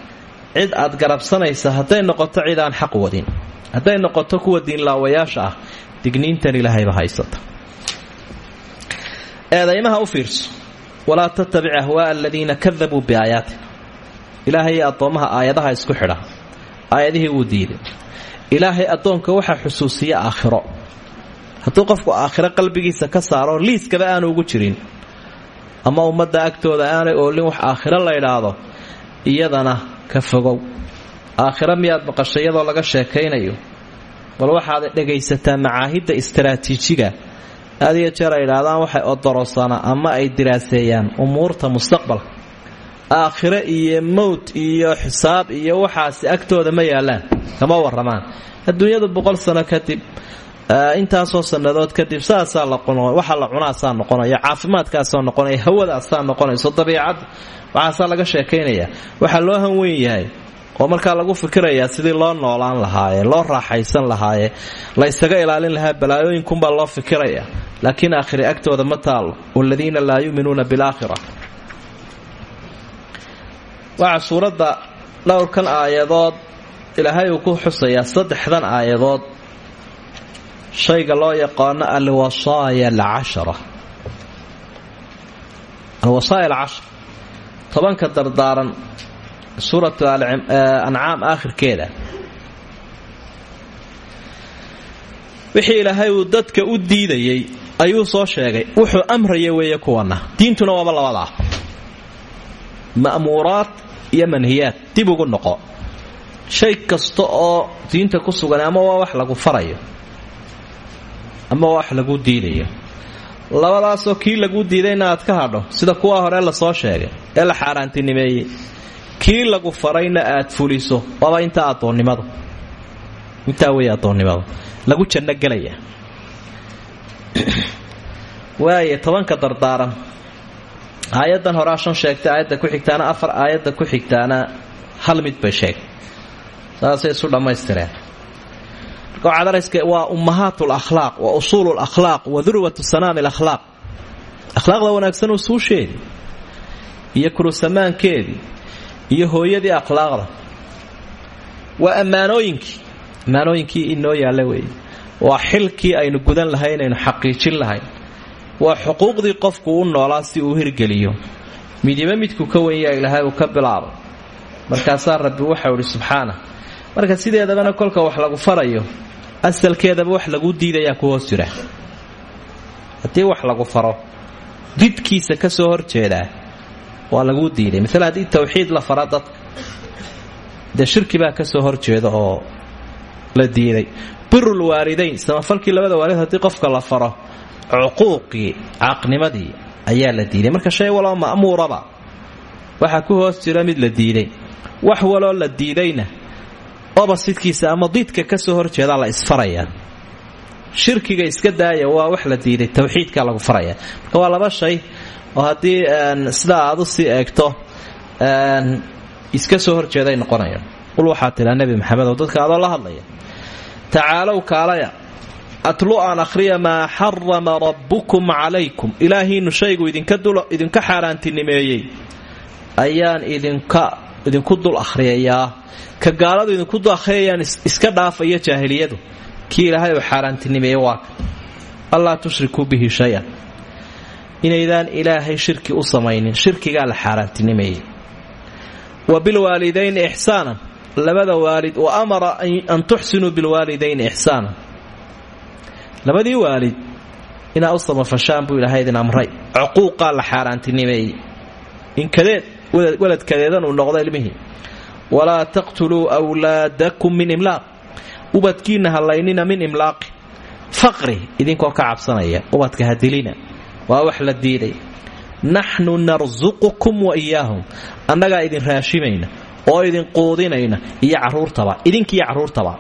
cid aad garabsanaysa hadday noqoto cid aan xaq wadin. Hadday noqoto kuwa diinlaawayaasha ah digniintan ilaahayba haysata eedaymaha u fiirso. Walaa tattabic ahwaaa aladiina kadabuu biaayaatina ilaahay addoommaha aayadaha isku xidha. Aayadihii wuu diiday. Ilaahay addoonka waxaa xusuusiya aakhiro. Hadduu qofku aakhiro qalbigiisa ka saaro liiskaba aanu ugu jirin. Ama ummadda agtooda aanay oolin wax aakhiro la idhaahdo iyadana ka fogow. Aakhiro miyaad maqashay iyadoo laga sheekaynayo? Bal waxaad dhegaysataa macaahidda istaraatiijiga aad iyo jeer ay idhaahdaan waxay odorosana ama ay diraaseeyaan umuurta mustaqbalka. Aakhire iyo mowt iyo xisaab iyo waxaasi agtooda ma yaalaan kama waramaan adduunyadu boqol sano kadib intaasoo sannadood kadib saasaa la waxa la cunaasaa noqonaya caafimaadkaasaa noqonaya hawadaasaa noqonayso dabiicadda waxaasaa laga sheekaynaya waxaa loo hanweyn yahay oo markaa lagu fikirayaa sidii loo noolaan lahaaye loo raaxaysan lahaaye la ysaga ilaalin lahaa balaayooyinkunbaa loo fikiraya laakiin aakhiri agtooda ma taalo waladiina laa yuuminuuna bilaakhira. Waxaa suuradda dhowrkan aayadood ilaahay uu ku xusayaa saddexdan aayadood. Shayga loo yaqaano alwasaaya alcashara. Alwasaaya alcashar. Tobanka dardaaran suuratu ancaam aakhirkeeda. Wixii ilaahay uu dadka u diidayay ayuu soo sheegay. Wuxuu amraya weeye kuwana. Diintuna waaba labadaa ma'muuraad iyo manhiyaad dib ugu noqo. Shay kasta oo diinta ku sugan ama waa wax lagu farayo ama waa wax lagu diidayo. Labadaasoo kii lagu diidayna aad ka hadho sida kuwa hore la soo sheegay ee la xaaraantinimeeyey kii lagu farayna aad fuliso? Waaba intaa adoonnimadu intaa wey adoonnimadu lagu janno gelaya waaya tobanka dardaaran. Aayaddan horaa shan sheegtay aayadda ku xigtaana afar aayadda ku xigtaana hal mid bay sheegay saasay isu dhammaystireen. Waa ummahaat lakhlaaq waa usuul lakhlaaq wa durwatu sanaami alakhlaaq akhlaaqda wanaagsan usuusheedii iyo kurusamaankeedii iyo hooyadii akhlaaqda waa ammaanooyinkii. Ammaanooyinkii inoo yaalla weeye. Waa xilkii aynu gudan lahayn aynu xaqiijin lahayn. Waa xuquuqdii qofku u noolaa si uu hirgeliyo. Midiba midku ka wenyaa ilaahay uu ka bilaabay markaasaa rabbi waxau idhi subxaana. Marka sideedabana kolka wax lagu farayo asalkeedaba wax lagu diidayaa ku hoos jira. Haddii wax lagu faro didkiisa ka soo horjeedaa waa laguu diiday. Maala haddii tawxiid la fara dadka dee shirki baa ka soo horjeeda oo la diiday. Birul waalidayn samafalkii labada waalid haddii qofka la faro cuquuqii caaqnimadii ayaa la diiday. Marka shay waloo ma'muuraba waxaa ku hoos jira mid la diiday. Wax waloo la diidayna obasidkiisa ama didka ka soo horjeedaa la isfarayaa. Shirkiga iska daaya waa wax la diiday tawxiidka lagu faraya marka waa laba shay oo haddii sidaa aad sii eegto iska soo horjeeday noqonayaan. Qul waxaa tidhaa nebi maxamed oo dadka adoo la hadlaya tacaalow kaalaya atlu aan akhriya maa xarama rabbukum calaykum. Ilaahiinu shaygu idinka xaaraantinimeeyey. Ayaan idinku dul akhriyayaa. Ka gaaladu idinku dul akhriyayaan iska dhaafaya jaahiliyadu. Kii ilaahay uu xaaraantinimeeye waa allaa tushrikuu bihi shay-an inaydaan ilaahay shirki u samaynin shirkigaa la xaaraantinimeeyey. Wa bilwaalidayni ixsaanan labada waalid wa amara an tuxsinuu bilwaalidayni ixsaanan. Labadii waalid inaa u samafashaan buu ilaahay idin amray. Cuquuqaa la xaaraantinimeeyey. Inkadeed waladkadeedan uu noqdo ilmihii. Walaa taqtuluu wlaadakum min imlaaq. Ubadkiinna hallaynina min imlaaqi. Faqri idinkoo ka cabsanaya ubadka hadilina waa wax la diiday. Naxnu narsuqukum wa iyaahum annagaa idin raashimayna oo idin quudinayna iyo caruurtaba idinkiiyo carruurtaba.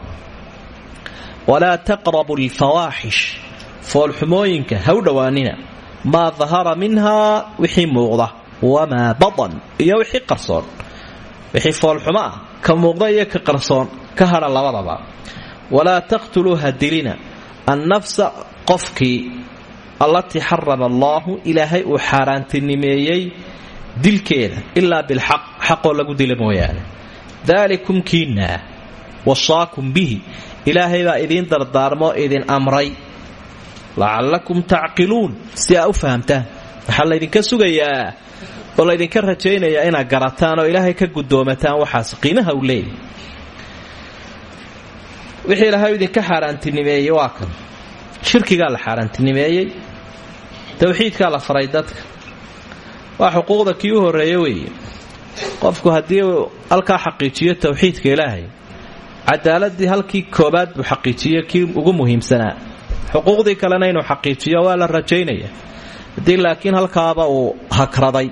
Walaa taqrabu alfawaaxish foolxumooyinka ha u dhowaanina. Maa dahara minhaa wixii muuqda. Wamaa batan iyo wixii qarsoon. Wixii foolxumo ah ka muuqda iyo ka qarsoon ka hadha labadaba. Walaa taqtuluu hadilina annafsa qofkii allatii xarama allaahu ilaahay uu xaaraantinimeeyey dilkeeda ilaa bilxaq xaqoo lagu dila mooyaane. Daalikum kiinaa wasaakum bihi. Ilaahay baa idiin dardaarmoo idin amray. Lacallakum tacqiluun. Si aa u fahamtaan. Waxaa laydinka sugayaa oo laydinka rajaynayaa inaad garataan oo ilaahay ka guddoomataan waxaas qiimaha uu leeyahy wixii ilaahay idinka xaaraantinimeeyey waa kan. Shirkigaa la xaaraantinimeeyey towxiidkaa la faray dadka. Waa xuquuqda kii u horreeye weeye. Qofku haddii halkaa xaqiijiyo towxiidka ilaahay cadaaladii halkii koobaad buu xaqiijiyo kii ugu muhiimsanaa. Xuquuqdii kalena inuu xaqiijiyo waa la rajaynaya. Haddii laakiin halkaaba uu hakraday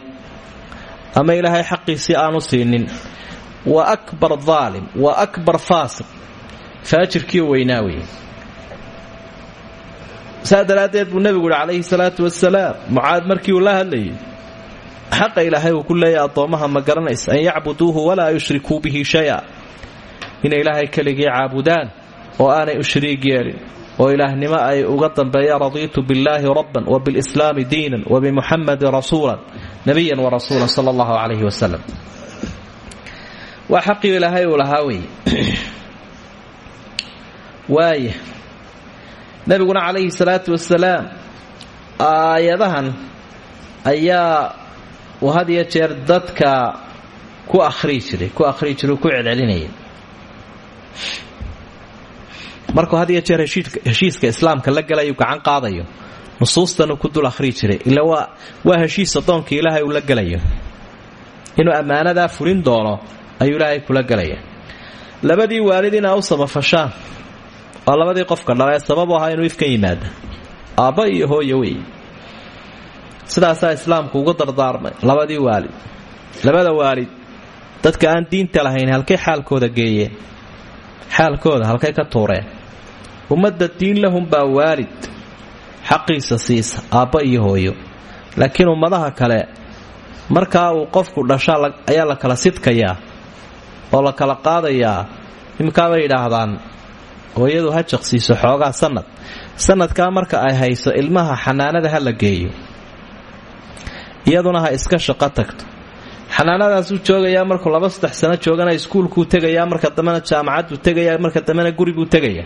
ama ilaahay xaqiisii aanu siinin wa akbar daalim wa akbar faasiq. Faajirkii weynaa wey saa daraaddeed buu nebigu yihi calayhi salaatu wasalaam mucaad markii uu la hadlayay xaqa ilaahay uu ku leeyahy addoommaha ma an yacbuduuhu walaa yushrikuu bihi shaya. Inay ilaahay keligii caabudaan oo aanay u shariig yeelin oo ilaahnimo ay uga dambeeyaan radiitu billaahi rabban wa bilislaami diinan wa bimuxamadin rasuulan nabiyan wa rasuulan sala allahu calayhi wasalam waa xaqii ilaahay uu lahaa wey nebiguna calayhi salaatu wasalaam aayadahan ayaa uu had jeer dadka ku akhrii jiray ku akhrii jiray ku celcelinaya markuu had iyo jeer heshiiska islaamka la galayu gacan qaadayo. Nusuustanuu ku dul akhrii jiray. Ila waa heshiis addoonka ilaahay uu la gelayo inuu ammaanadaa fulin doono ayuu ilaahay kula gelaya labadii waalid inaa u samafashaan oo labadii qofka dhala ee sababu ahaa inuu ifkan yimaada aabba iyo hooyo wey sidaasaa islaamku ugu dardaarmay labadii waalid. Labada waalid dadka aan diinta lahayn halkay xaalkooda geeyeen xaalkooda halkay ka tuureen. Ummadda diin lahunbaa waalid xaqiisa siisa aabba iyo hooyo. Laakiin ummadaha kale markaa uu qofku dhasha ayaa la kala sidkayaa oo la kala qaadayaa. Imikaabay yidhaahdaan hooyadu ha jaqsiiso xoogaa sanad. Sanadkaa marka ay hayso ilmaha xanaanada ha la geeyo. Iyaduna ha iska shaqo tagto. Xanaanadaasuu joogayaa markuu laba saddex sano joogana iskuulkuu tegayaa marka dambena jaamacadbuu tegaya marka dambena guribuu tegaya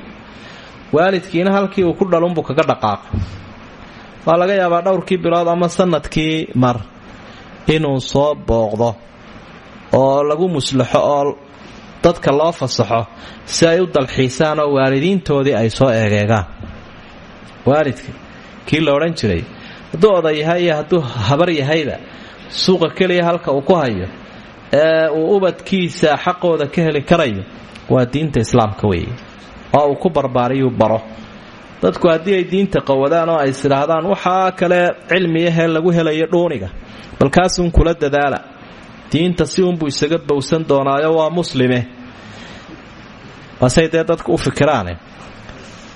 waalidkiina halkii uu ku dhalunbuu kaga dhaqaaqay waa laga yaabaa dhowrkii bilood ama sannadkii mar inuu soo booqdo oo lagu muslaxo oo dadka loo fasaxo si ay u dalxiisaan oo waalidiintoodii ay soo eegeegaan. Waalidka kii la odhan jiray hadduu oday yahay iyo habar yahayba suuqa keliya halka uu ku hayo ee uu ubadkiisa xaqooda ka heli karayo waa diinta islaamka weeye. Oo uu ku barbaariyuu baro. Dadku haddii ay diinta qawadaan oo ay isidhaahdaan waxaa kale cilmiyahee lagu helayo dhuuniga balkaasuun kula dadaala diinta si unbuu isaga bowsan doonaayo waa muslime dee dadku u fikiraane?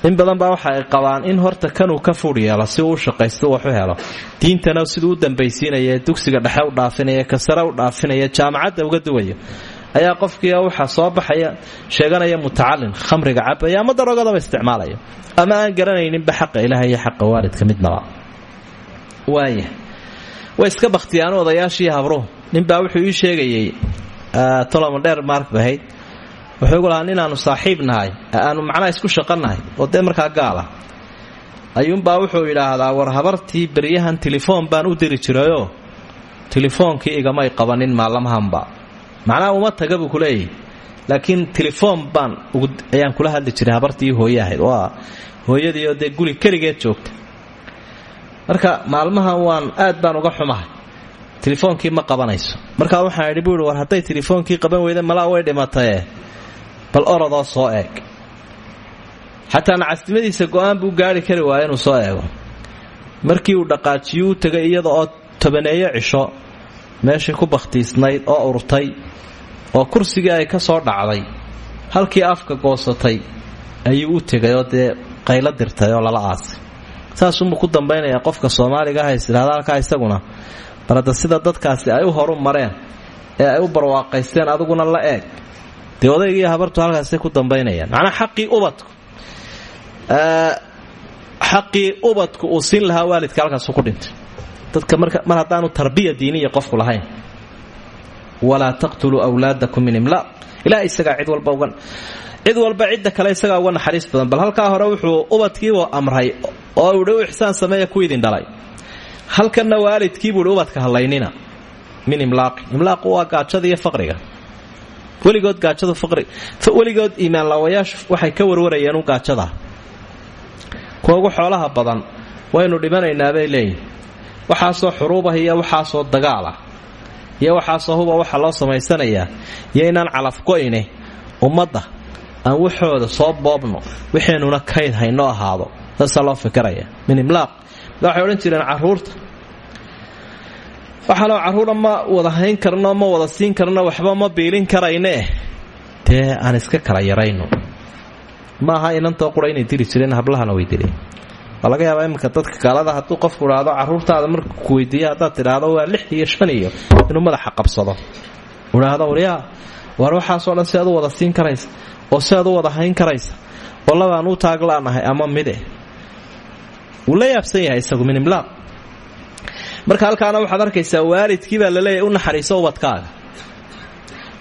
In badan baa waxa ay qabaan in horta kanuu ka fudh si uu u shaqaysto waxu helo. Diintana siduu dambaysiinaya dugsiga dhexe u dhaafinaya kasare u dhaafinaya jaamacadda uga duwayo ayaa qofkii waxaa soo baxaya sheeganaya mutacalin khamriga cabaya ama darogadaba isticmaalaya. Ama aan garanayninba xaqa ilaah iyo xaqa waalidka midnaba. Waaya way iska bakhtiyaan odayaashii habruhu ninbaa wuxuu ii sheegayey toloma dheer maark bahayd wuxuu igu lahaa ninaannu saaxiib aanu macnaha isku shaqanahay oo dee markaa gaala ayuunbaa wuxuu yidhaahdaa war habartii beryahan telefoon baan u diri jirayoo telefoonkii igamay qabanin maalamahanba. Macnaha uma taga buu laakiin telefoon baan ayaan kula hadli jiray habartii hooye ahayd. Waa hooyadiioo dee guri keligeed joogta. Marka maalmahan waan aad baan uga xumahay telefoonkii ma qabanayso. Markaa waxaan idhi buui war hadday telefoonkii qaban weyda malaa way dhimataye bal orodoo soo eeg. Xataa nacasnimadiisa go'aan buu gaari kari waaya inuu soo eego. Markii uu dhaqaajiyuu u tegay iyada oo tobaneeyo cisho meeshii ku bakhtiisnayd oo urtay oo kursigii ay ka soo dhacday. Halkii afka goosatay ayuu u tegay oo dee qaylo dirtay oo lala aasay. Saasuunbuu ku dambaynayaa qofka soomaaliga ah halkaa isaguna barada sida dadkaasi ay u horu mareen ee ay u barwaaqaysteen adiguna la eeg. Dee odaygiiyo habartu halkaasay ku dambaynayaan. Macnaa xaqii ubadku. Xaqii ubadku uu siin lahaa waalidka halkaasu ku dhintay. Dadka mar haddaanu tarbiya diiniya qofku lahayn walaa taqtuluu wlaadakum min imlaaq ilaah isagaa cid walba uga cid walba cidda kale isagaa uga naxariis badan bal halkaa hore wuxuu ubadkiibu amray oo uhi u ixsaan sameeya ku idin dhalay halkanna waalidkiibuu hi ubadka hallaynina min imlaaqi imlaaqu waa gaajada iyo faqriga. Weligood gaajadu faqri weligood iimaanlaawayaashu waxay ka warwarayeen gaajada. Kuwa xoolaha badan waynu dhimanaynaa bay leeyihiin waxaasoo xuruubah iyo waxaasoo dagaalah iyo waxaasoo huba waxa loo samaysanayaa iyo inaan calafgo'ine ummadda aan waxooda soo boobno waxaynuna kayd haynoo ahaado. Saasaa loo fikiraya. Min imlaaq waxay odhan jireen carruurta waxaanoo carruura ma wada hayn karno ma wada siin karno waxba ma biilin karaynee dee aan iska kala yarayno. Ma aha inantoo qura inay diri jireen hablahana way dileen waa laga yaabaa iminka dadka gaalada hadduu qofku idhaahdo carruurtaada marka ku weydiiya haddaad tidhaahdo waa lix iyo shan iyo inuu madaxa qabsado. Idhaahdo waryaa waar waxaasoo dhan si aad u wada siin karaysa oo si wada hayn karaysa oo labaan u taaglaanahay ama mide wuu la yaabsan yahay isagu min imlaaq marka halkaana waxaad arkaysaa waalidkii baa laleeyahy u naxariiso ubadkaaga.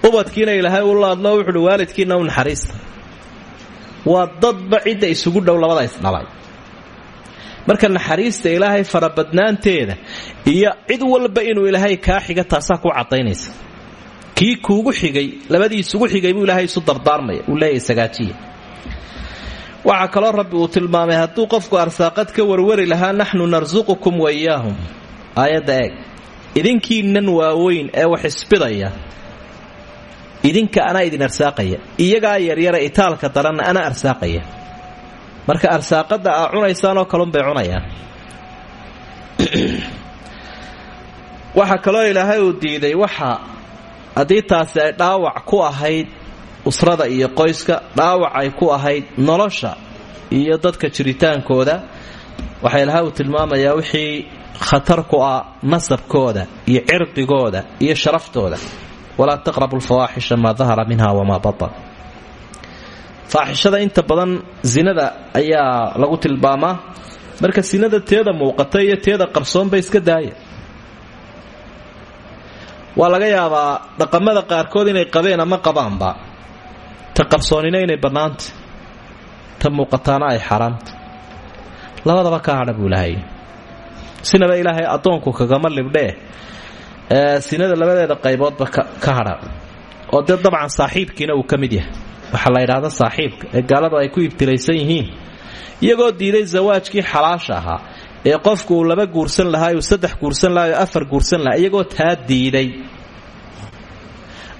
Ubadkiina ilaahay u laadlo wuxuuhi waalidkiina u naxariista. Waa dadba cidda isugu dhow labada isdhalay. Marka naxariista ilaahay farabadnaanteeda iyo cid walba inuu ilaahay kaa xiga taasaa ku cadaynaysa kii kuugu xigay labadii isugu xigay buu ilaahay isu dardaarmaya uu leeyahay sagaajiya waxaa kaloo rabbi uu tilmaamay hadduu qofku arsaaqad ka warwari lahaa naxnu narsuqukum wa iyaahum. Aayadda eeg. Idinkiinan waaweyn ee wax isbidaya idinka anaa idin arsaaqaya. Iyagaa yaryara itaalka daranna anaa arsaaqaya. Marka arsaaqada aa cunaysaanoo kalunbay cunayaan. Waxaa kaloo ilaahay uu diiday waxa haddii taasi ay dhaawac ku ahayd usrada iyo qoyska dhaawac ay ku ahayd nolosha iyo dadka jiritaankooda. Waxaa ilaahay uu tilmaamayaa wixii khatar ku ah nasabkooda iyo cirdigooda iyo sharaftooda. Walaa taqrabu lfawaaxisha maa dahara minha wamaa batan faaxishada inta badan zinada ayaa lagu tilmaamaa. Marka sinada teeda muuqata iyo teeda qarsoonba iska daaya waa laga yaabaa dhaqamada qaarkood inay qabeen ama qabaanba ta qarsoonina inay bannaanta ta muuqataana ay xaaraanta labadaba ka hadha buu ilaahay. Sinaba ilaahay addoonku kagama libdhee ee sinada labadeeda qayboodba ka hadha. Oo dee dabcan saaxiibkiina uu ka mid yahay. Waxaa la yidhaahda saaxiibka ee gaaladu ay ku ibtilaysan yihiin. Iyagoo diiday zawaajkii xalaasha ahaa ee qofku uu laba guursan lahaa uu saddex guursan lahaa uu afar guursan lahaa iyagoo taa diiday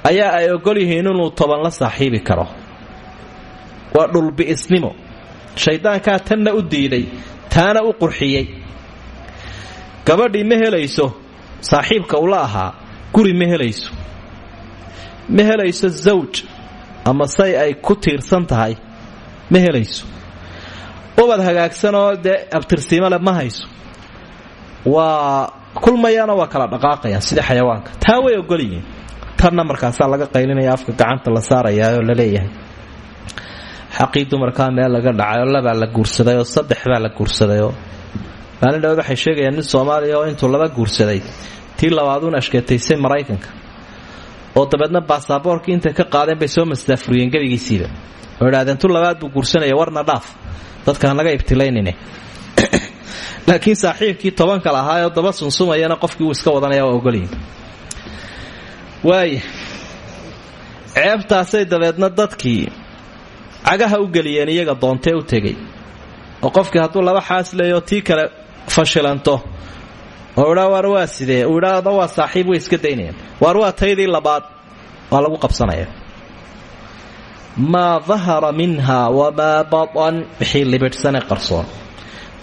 ayaa ay ogol yihiin inuu toban la saaxiibi karo. Waa dhulbi'isnimo shayddaankaa tanna u diiday taana u qurxiyey. Gabadhii ma helayso saaxiibka ula ahaa guri ma helayso. Ma helayso zawj ama say ay ku tiirsan tahay ma helayso. Ubad hagaagsanoo dee abtirsiimale ma hayso. Waa kulmayaana waa kala dhaqaaqayaan sida xayawaanka. Taa way ogolyihiin tanna markaasaa laga qaylinaya afka gacanta la saarayaa oo la leeyahay xaqii dumarkaa meel laga dhacay oo la guursaday oo saddex baa la guursadayoo. Maalin dhawood waxay sheegayaan nin soomaaliya oo intuu laba guursaday tii labaaduun ashkataysay maraykanka. Oo dabeedna baasaboorkii intay ka qaadeen bay soo masdaafuriyeen gebigiisiiba. Oo idhahdeen labaad buu guursanaya warna dhaaf. Dadka hanaga ibtilaynine. Laakiin saaxiibkii tobanka lahaayoo daba sunsumayana qofkii wuu iska wadanaya waa ogolyihin waaya ceebtaasay dabeedna dadkii. Cagaha u geliyeen iyaga doontee u tegay oo qofkii hadduu laba xaas leeyo tii kale fashilanto. Oo idhaa waar waa sidee? Uu idhaahdo waa saaxiib way iska daynayaan waar waa taydii labaad? Waa lagu qabsanaya maa dahara minha wamaa batan wixii libidhsane qarsoon.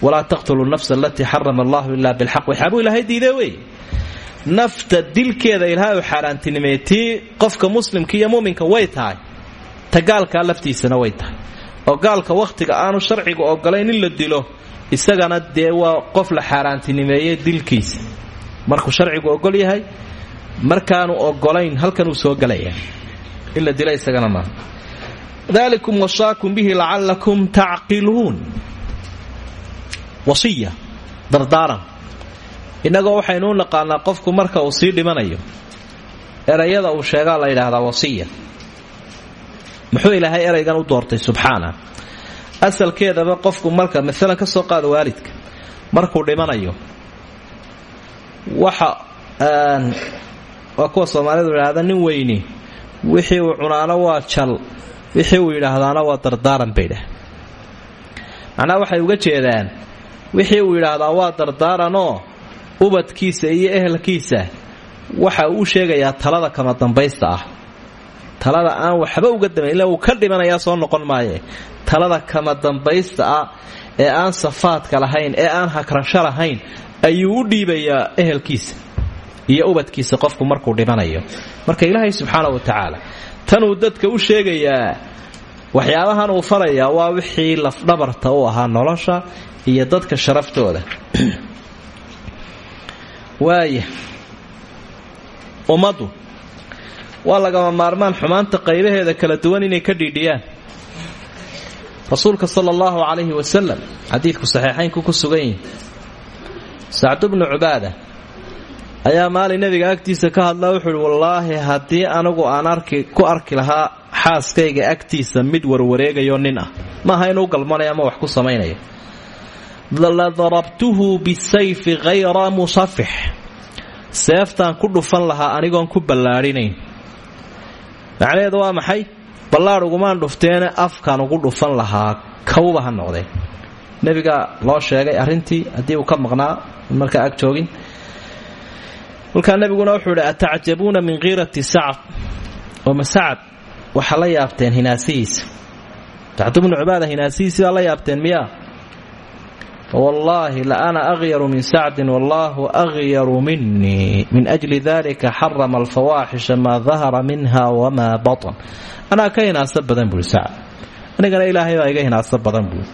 Walaa taqtulu nafsa alatii xarama allahu ilaa bilxaq waxaabuu ilaahay diidee wey nafta dilkeeda ilaahay u qofka muslimka iyo muminka way tahay. Ta laftiisana way tahay. Oo gaalka wakhtiga aanu sharcigu ogolayn in la dilo isagana dee qof la xaaraantinimeeyey dilkiisa. Markuu sharcigu ogol yahay markaanu ogolayn halkan uu soo gelaya in la isagana maaha dalikum wasaakum bihi lacalakum tacqiluun. Wasiya dardaaran innagoo waxaynu u naqaanaa qofku marka uu sii dhimanayo erayada uu sheegaa la yidhaahdaa wasiya. Muxuu ilaahay eraygan u doortay? Subxaana. Asalkeedaba qofku marka maalan ka soo qaada waalidka markuu dhimanayo waxa waa kuwa soomaalidu idhaahda nin weyni wixii uu cunaano waa jal wixii uu yidhaahdaana waa dardaaran bay dhah waxay uga jeedaan wixii uu yidhaahdaa waa dardaaranoo ubadkiisa iyo ehelkiisa waxa uu sheegayaa talada kama dambaysta ah. Talada aan waxba uga damayn ila uu ka dhimanayaa soo noqon maaye. Talada kama dambaysta ah ee aan safaadka lahayn ee aan hakrasho lahayn ayuu u dhiibayaa ehelkiisa iyo ubadkiisa qofku markuu dhimanayo. Marka ilaahay subxaana wa tacaala tanuu dadka u sheegayaa waxyaabahan uu farayaa waa wixii lafdhabarta u ahaa nolosha iyo dadka sharaftooda waaya ummaddu waa lagama maarmaan xumaanta qaybaheeda kala duwan inay ka dhiidhiyaan. Rasuulka sala allahu calayhi wasalam xadiidku saxiixaynku ku sugan yihi sacdu bnu cubaada ayaa maalin nebiga agtiisa ka hadla wuxuu uhi wallaahi haddii anigu aan arki ku arki lahaa xaaskayga agtiisa mid warwareegayo nin ah maaha inuu galmanayo ama wax ku samaynayo la darabtuhu bisayfi hayra musafix seeftaan ku dhufan lahaa anigoon ku ballaadhinayn macnaheedu waa maxay? Ballaadh ugumaan dhufteene afkaan ugu dhufan lahaa kawba ha noqdee loo sheegay arrintii haddii uu ka maqnaa markaa ag joogin. Kolkaa nebiguna wuxuu idhi atacjabuuna min kiirati sacad oo masacad waxaa la yaabteen hinaasihiisa. Sacdu bnu cubaada la yaabteen miyaa fawallaahi la ana akhyaru min sacdin wallaahu akhyaru minii min ajli dalika xarama alfawaaxisha maa dahara minha wamaa batan anaa ka hinaaso badan buui sacad anigana ilaahay baa iga hinaaso badan buui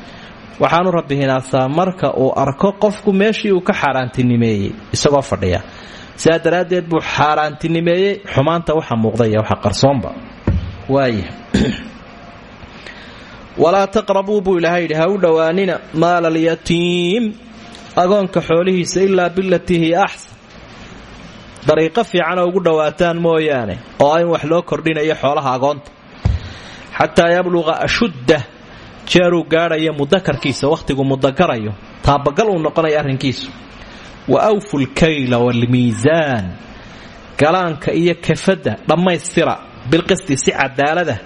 waxaanu rabbi hinaasaa marka uu arko qofku meeshii uu ka xaaraantinimeeyey isagoo fadhiya. Sidaa daraaddeed buu xaaraantinimeeyey xumaanta walaa taqrabuu buu ilaahay yidhi ha u dhowaanina maala alyatiim agoonka xoolihiisa ilaa bilatii hiya axsan. Dariiqo fiicanoo ugu dhowaataan mooyaane oo in wax loo kordhinayo xoolaha agoonta. Xataa yabluqa ashudda jeeruu gaadhayo mudakarkiisa wakhtigu mudakarayo taabagal uu noqonayo arrinkiisu. Wa awfu lkayla waalmiisaan galaanka iyo kafadda dhammaystira bilqisti si cadaalada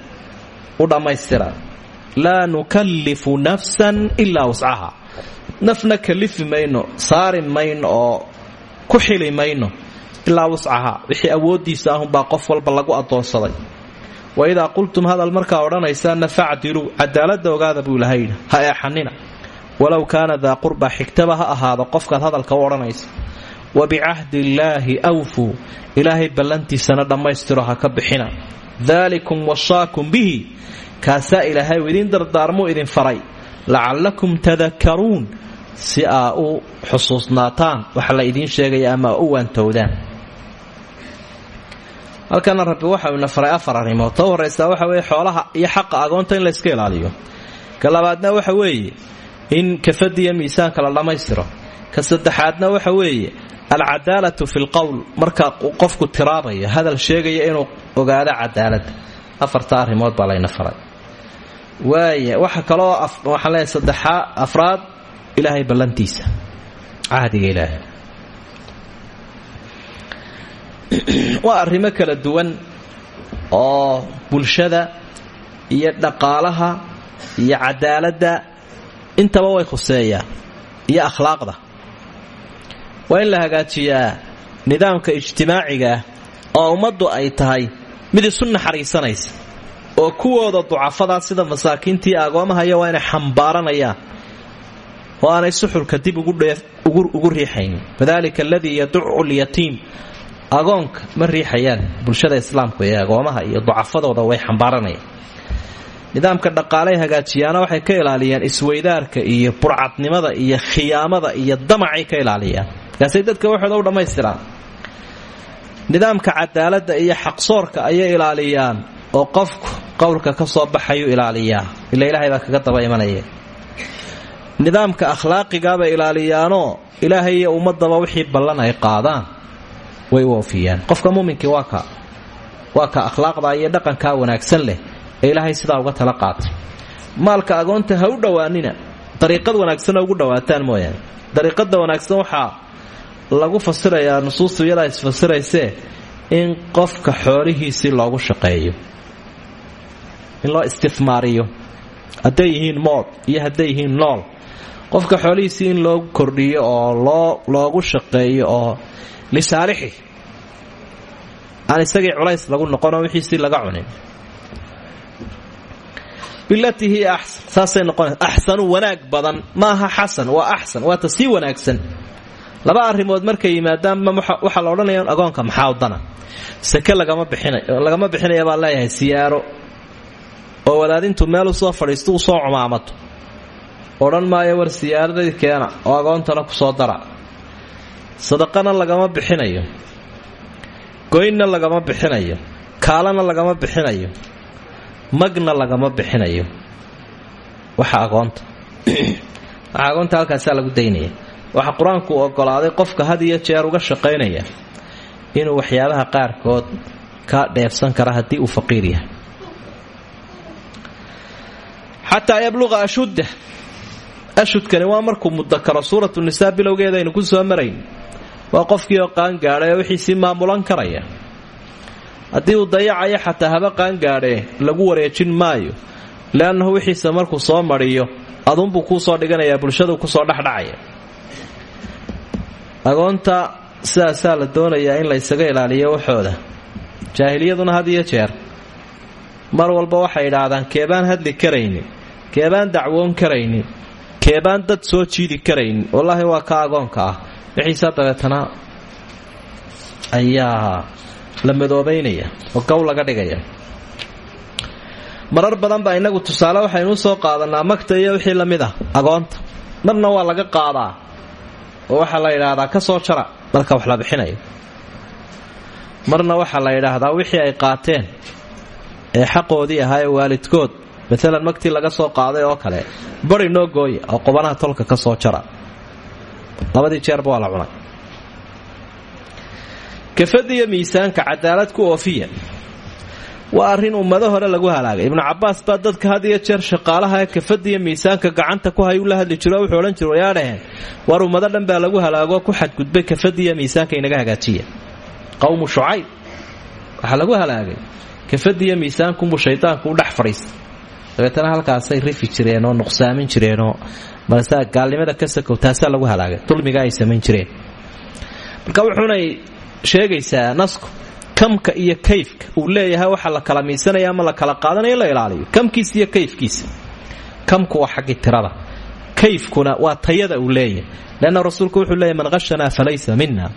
u dhammaystira laa nukallifu nafsan ilaa wascaha nafna kalifi mayno saari mayno oo ku xili mayno ilaa wascaha wixii awooddiisa ahunbaa qof walba lagu addoonsaday wa idaa qultum hadal markaa odhanaysaana facdiluu cadaaladda ogaada buu ilahay yidhi ha eexanina walow kaana daa qurba xigtaba ha ahaado qofkaad hadalka u odhanaysa wa bicahdi illaahi awfuu ilaahay ballantiisana dhammaystiro ha ka bixina daalikum wasaakum bihi kaasaa ilaahay uu idin dardaarmuu idin faray. Lacallakum tadakaruun si aa u xusuusnaataan waxa la idiin sheegaya ama u waantowdaan. Halkana rabbi waxa uu nafaray afar arrimood. Ta waxa weeye xoolaha iyo xaqa agoonta in layska ilaaliyo. Ka waxa weeye in kafadiya miisaanka la dhammaystiro ka saddexaadna waxa weeye alcadaalatu fi lqowl marka qofku tiraabaya hadal sheegaya inuu ogaado cadaaladda afarta arrimood baa faray waaya waxa kaloo waxaan leeyahay saddexaa afraad ilaahay ballantiisa. Cahdiga ilaahay. Waa arrimo kala duwan oo bulshada iyo dhaqaalaha iyo cadaaladda intaba way khuseeyaan iyo akhlaaqda. Waa in la hagaajiyaa nidaamka ijtimaacigaah oo ummaddu ay tahay mid isu naxariisanaysa oo kuwooda ducafadaa sida masaakiintii agoomahaya waa inay xambaaranayaan oo aanay dib ugu riixayn. Fadalika aladii yaducu lyatiim agoonka ma riixayaan bulshada islaamku ee agoomaha iyo ducafadooda way xambaaranayaan. Nidaamka dhaqaaley hagaajiyaana waxay ka ilaaliyaan isweydaarka iyo burcadnimada iyo khiyaamada iyo damacay ka ilaaliyaan. Markaasay dadka waxooda u dhammaystiraan. Nidaamka cadaaladda iyo xaqsoorka ayay ilaaliyaan oo qofku qowlka ka soo baxayuu ilaaliyaa. Ila ilaahay baa kaga daba imanaya nidaamka akhlaaqigaabay ilaaliyaanoo ilaahay iyo ummadaba wixii ballan ay qaadaan way u oofiyaan. Qofka muuminkii waa ka waa ka akhlaaqda iyo dhaqankaa wanaagsan leh ee ilaahay sidaa uga tala qaatay. Maalka agoonta ha u dhowaanina dariiqad wanaagsanoo ugu dhowaataan mooyaane. Dariiqada wanaagsan waxaa lagu fasirayaa nusuustu iyadaa in qofka xoolihiisii loogu shaqeeyo in loo istifmaariyo hadday yihiin mood iyo hadday yihiin nool. Qofka xoolihiisii in loogu kordhiyo oo loo loogu shaqeeyo oo lisaalixi aan isagii culays lagu noqonoo wixiisii laga cunin. Bilatii hiya axsan saasay noqonaysa axsanu wanaag badan. Maaha xasan waa axsan waa ta wanaagsan. Laba arrimood markay yimaadaanba waxaa la odhanaya agoonka maxaa udana sake lagama bixinaya baa leeyahay siyaaro oo wadaadintu meel u soo fadhiisto u soo cumaamato. Odhan maayo war siyaaradii keena oo agoontana ku soo dara. Sadaqana lagama bixinayo. Goynna lagama bixinayo. Kaalana lagama bixinayo. Magna lagama bixinayo. Waxa agoonta. Waxa agoonta halkaasaa lagu daynaya. Waxa qur'aanku ogolaaday qofka had iyo jeer uga shaqaynaya inuu waxyaabaha qaarkood ka dheefsan kara haddii uu faqiir yahay xataa yabluqa ashudda ashudkani waa markuu mudakaro suuratu nisaa bilowgeeda aynu ku soo marayn. Waa qofkii oo qaangaadhay oo wixiisii maamulan karaya. Haddii uu dayacayo xataa haba qaangaadhee lagu wareejin maayo. Leannahu wixiisa markuu soo mariyo adunbuu kuu soo dhiganayaa bulshadu ku soo dhexdhacaya. Agoonta sidaasaa la doonayaa in la ysaga ilaaliyo waxooda jaahiliyaduna had iyo jeer mar walba waxay idhaahdaan keebaan hadli karaynin keebaan dacwoon karaynin keebaan dad soo jiidi karaynin wallaahi waa ka agoonka ah. Wixiisa dabeetana ayaa la madoobaynaya oo gow laga dhigaya. Marar badan baa inagu tusaale waxaynu soo qaadanaa magta iyo wixii la mid ah agoonta. Marna waa laga qaadaa oo waxaa la yidhaahdaa ka soo jara. Marka wax la bixinayo. Marna waxaa la yidhaahdaa wixii ay qaateen ee xaqoodii ahaa ee waalidkood. Maalan magtii laga soo qaaday oo kale bari noo gooya oo qubanaha tolka ka soo jara. Labadii jeerba waa la cunay. Kafadiyo miisaanka cadaalad ku oofiya. Waa arrin ummado hore lagu halaagay. Ibnu cabaas baa dadka had iyo jeer shaqaalaha kafadiyo miisaanka gacanta ku hay u la hadli jiro wuxuu odhan jira wayaa dhaheen war ummado dhan baa lagu halaagoo ku xadgudbay kafadiyo miisaanka inaga hagaajiya. Qowmu shucayb waxaa lagu halaagay kafadiyo miisaankunbuu shaydaanku u dhex fadhiistay. Dabeetana halkaasay rifi jireen oo nuqsaamin jireenoo balse gaalnimada ka sakow taasaa lagu halaagay. Dulmiga ay samayn jireen. Marka wuxuunay sheegaysaa nasku kamka iyo kayfka uu leeyahay waxa la kala miisanaya ama la kala qaadanaya la ilaaliyo. Kamkiisa iyo kayfkiisa. Kamku waa xaggii tirada. Kayfkuna waa tayada uu leeyahay. Leanna rasuulku wuxuu leeyahy man qashanaa falaysa mina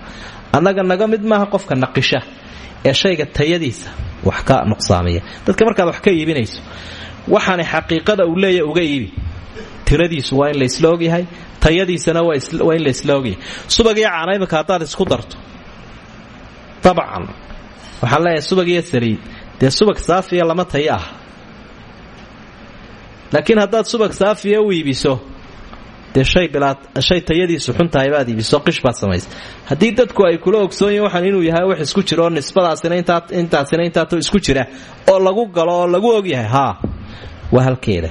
annaga naga mid maaha qofka naqisha ee shayga tayadiisa wax ka nuqsaamiya dadka markaad wax ka iibinayso waxaana xaqiiqada uu leeyahy uga iibi. Tiradiisu waa in la isla ogyahay tayadiisana waa in la isla ogyahay subag iyo caana imika haddaad isku darto dabcan waxaan leeyahay subag iyo saliid. Dee subag saafiya lama tayo ah. Laakiin haddaad subag saafiya u iibiso dee shay tayadiisu xuntahay baad iibiso qish baad samaysa haddii dadku ay kula ogsoonyihin waxaan inuu yahay wax isku jira oo nisbadaasina intaasina intaato isku jira oo lagu galo oo lagu ogyahay haa waa halkeeda.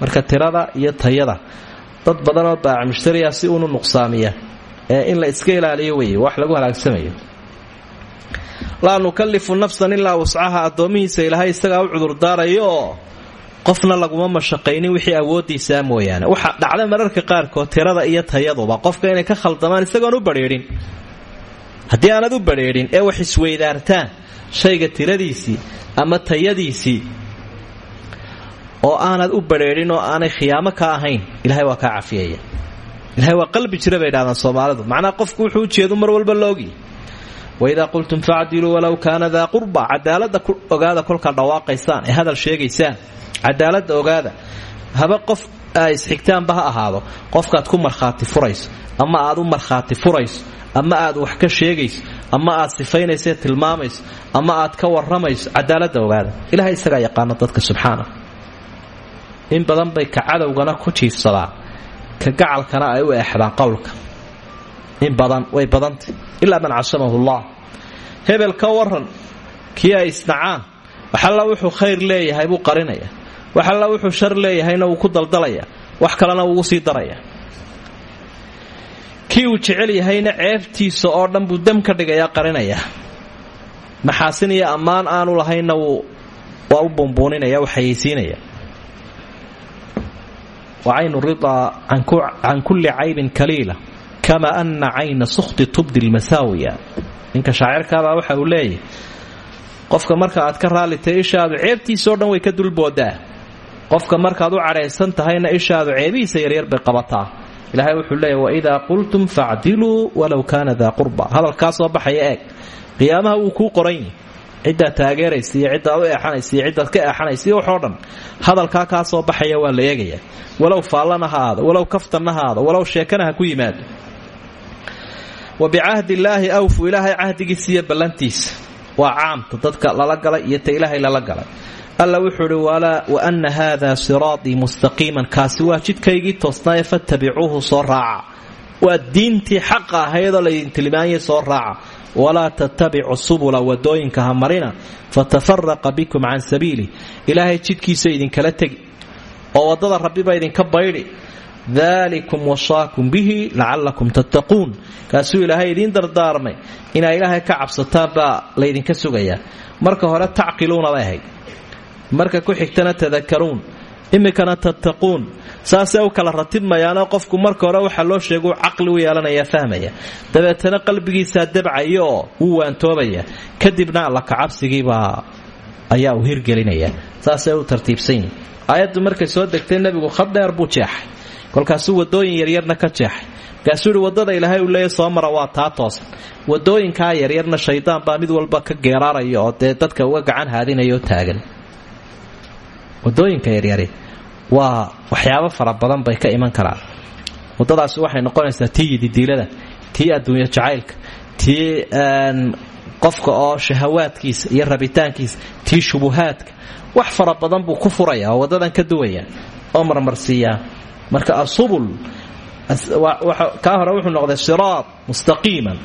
Marka tirada iyo tayada dad badan oo baaca mushtariya si unu nuqsaamiya ee in la iska ilaaliyo weye wax lagu halaagsamayo. Laa nukallifu nafsan ilaa wuscaha addoomihiisa ilaahay isagaa u cudurdaarayo. oo qofna laguma mashaqaynin wixii awoodiisaa mooyaane. Waxaa dhacda mararka qaarkood tirada iyo tayaduba qofka inay ka khaldamaan isagoon u badrhiidhin haddii aanad u badrhiidhin ee wax isweydaartaan shayga tiradiisii ama tayadiisii oo aanad u badrheedhin oo aanay khiyaamo ka ahayn ilahay waa kaa cafiyaya. Ilahay waa qalbi jira bay dhahdaan soomaalidu macnaha qofku wuxuu ujeedu mar walba loogi waidaa qultum facdiluu walow kaana daa qurba cadaalada ogaada kolkaa dhawaaqaysaan ee hadal sheegaysaan cadaalada ogaada haba qof ay isxigtaanba ha ahaado qofkaad ku markhaati furayso ama aad u markhaati furayso ama aad wax ka sheegayso ama aad sifaynayso tilmaamayso ama aad ka waramayso cadaalada ogaada ilahay isagaa yaqaano dadka subxaana in badan bay ka cadowgana ku jiifsadaan ka gacalkana ay u eexdaan qowlka in badan way badantay ilaa man casamahu llah. Hebel ka waran kii ay isnacaan waxalla wuxuu khayr leeyahay buu qarinaya. Waxalla wuxuu shar leeyahayna wuu ku daldalaya. Wax kalena wuugu sii daraya. Kii uu jecel yahayna ceebtiisa oo dhan buu dam ka dhigayaa qarinaya. Maxaasin iyo ammaan aanu lahaynna wuu waa u buunbuuninaya u xayeysiinaya. Wa caynu ridaa can kulli caybin kaliila kama ana cayna sukhti tubdi lmasaawiya ninka shaacirkaabaa waxa uu leeyahy qofka marka aad ka raallitahay ishaadu ceebtiisao dhan way ka dulboodaa qofka markaad u cadhaysan tahayna ishaadu ceebihiisa yaryar bay qabataa ilaahay wuxuu leeyahy waidaa qultum facdiluu walow kaana daa qurba hadalkaa soo baxaya eeg qiyaamaha wuu kuu qoran yahi ciddaad taageeraysa iyo ciddaad u eexanaysa iyo ciddaad ka eexanaysa iyo waxoo dhan hadalkaa kaa soo baxaya waa la eegaya walow faallana ha aado walow kaftanna ha aado walow sheekana ha ku yimaado wa bicahdi illaahi awfu ilaahay cahdigiisa iyo ballantiisa. Waa caamta dadka lala galay iyo ta ilaahay lala galay. Alla wuxuu uhi wa anna haada siraatii mustaqiiman. Kaasi waa jidkaygii toosnaaye fattabicuuhu soo raaca. Waa diintii xaqa ahaydoo laydin tilmaanyay soo raaca. Walaa tattabicu subula waddooyinka ha marina fatafaraqa bikum can sabiili. Ilaahay jidkiisa idinkala tegi. Oo waddada rabbiba idinka baydhi dalikum wasaakum bihi lacalakum tattaquun kaasuu ilaahay idiin dardaarmay inaa ilaahay ka cabsataan baa laydinka sugayaa marka hore tacqiluuna bay ahayd marka ku xigtana tadakaruun iminkana tattaquun saasay u kala ratibmayaanoo qofku marka hore waxa loo sheegau caqli u yeelanaya fahmaya dabeetana qalbigiisaa dabcaya oo wuu waantoobaya kadibna alla kacabsigiibaa ayaa uu hirgelinaya saasay u tartiibsan yihiin aayaddu markay soo degtay nebigu khadheer buu kolkaasuu wadooyin yaryarna ka jeexay markaasuu waddada ilaahay uu leeya soo mara waa taa toosan. Wadooyinkaa yaryarna shaydaan baa mid walba ka geeraaraya oo dadka uga gacan haadinaya oo taagan. Wadooyinka yaryari waa waxyaabo fara badan bay ka iman karaan. Wadadaasi waxay noqonaysaa tii yididiilada tii adduunyo jacaylka tii qofka oo shahawaadkiisa iyo rabitaankiisa tii shubuhaadka. Wax fara badan buu ku furaya oo wadadan ka duwaya oo marmarsiiyaa marka asubul kaa hore wuxuu noqday siraad mustaqiiman.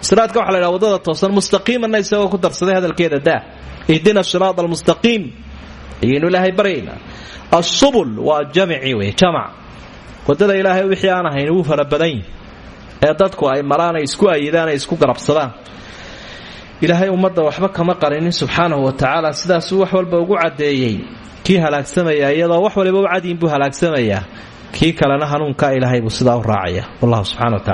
Siraadka waxa la ydhaha waddada toosan mustaqiimanna isagoo ku darsaday hadalkeeda daa. Ihdina siraad almustaqiim. Ayaynu ilaahay baryaynaa asubul waa jamci wey jamac. Wadada ilaahay wixii aan ahayn wuu fara ee dadku ay maraan isku ayidaan ay isku garabsadaan. Ilaahay ummadda waxba kama qarinin subxaanahu wa tacaala sidaasuu wax walba ugu caddeeyey. Kii halaagsamaya iyadoo wax waliba u cadiin buu halaagsamayaa kii kalena hanuunka ilaahay buu sidaa u raacaya. Wallahu subxana wa tacala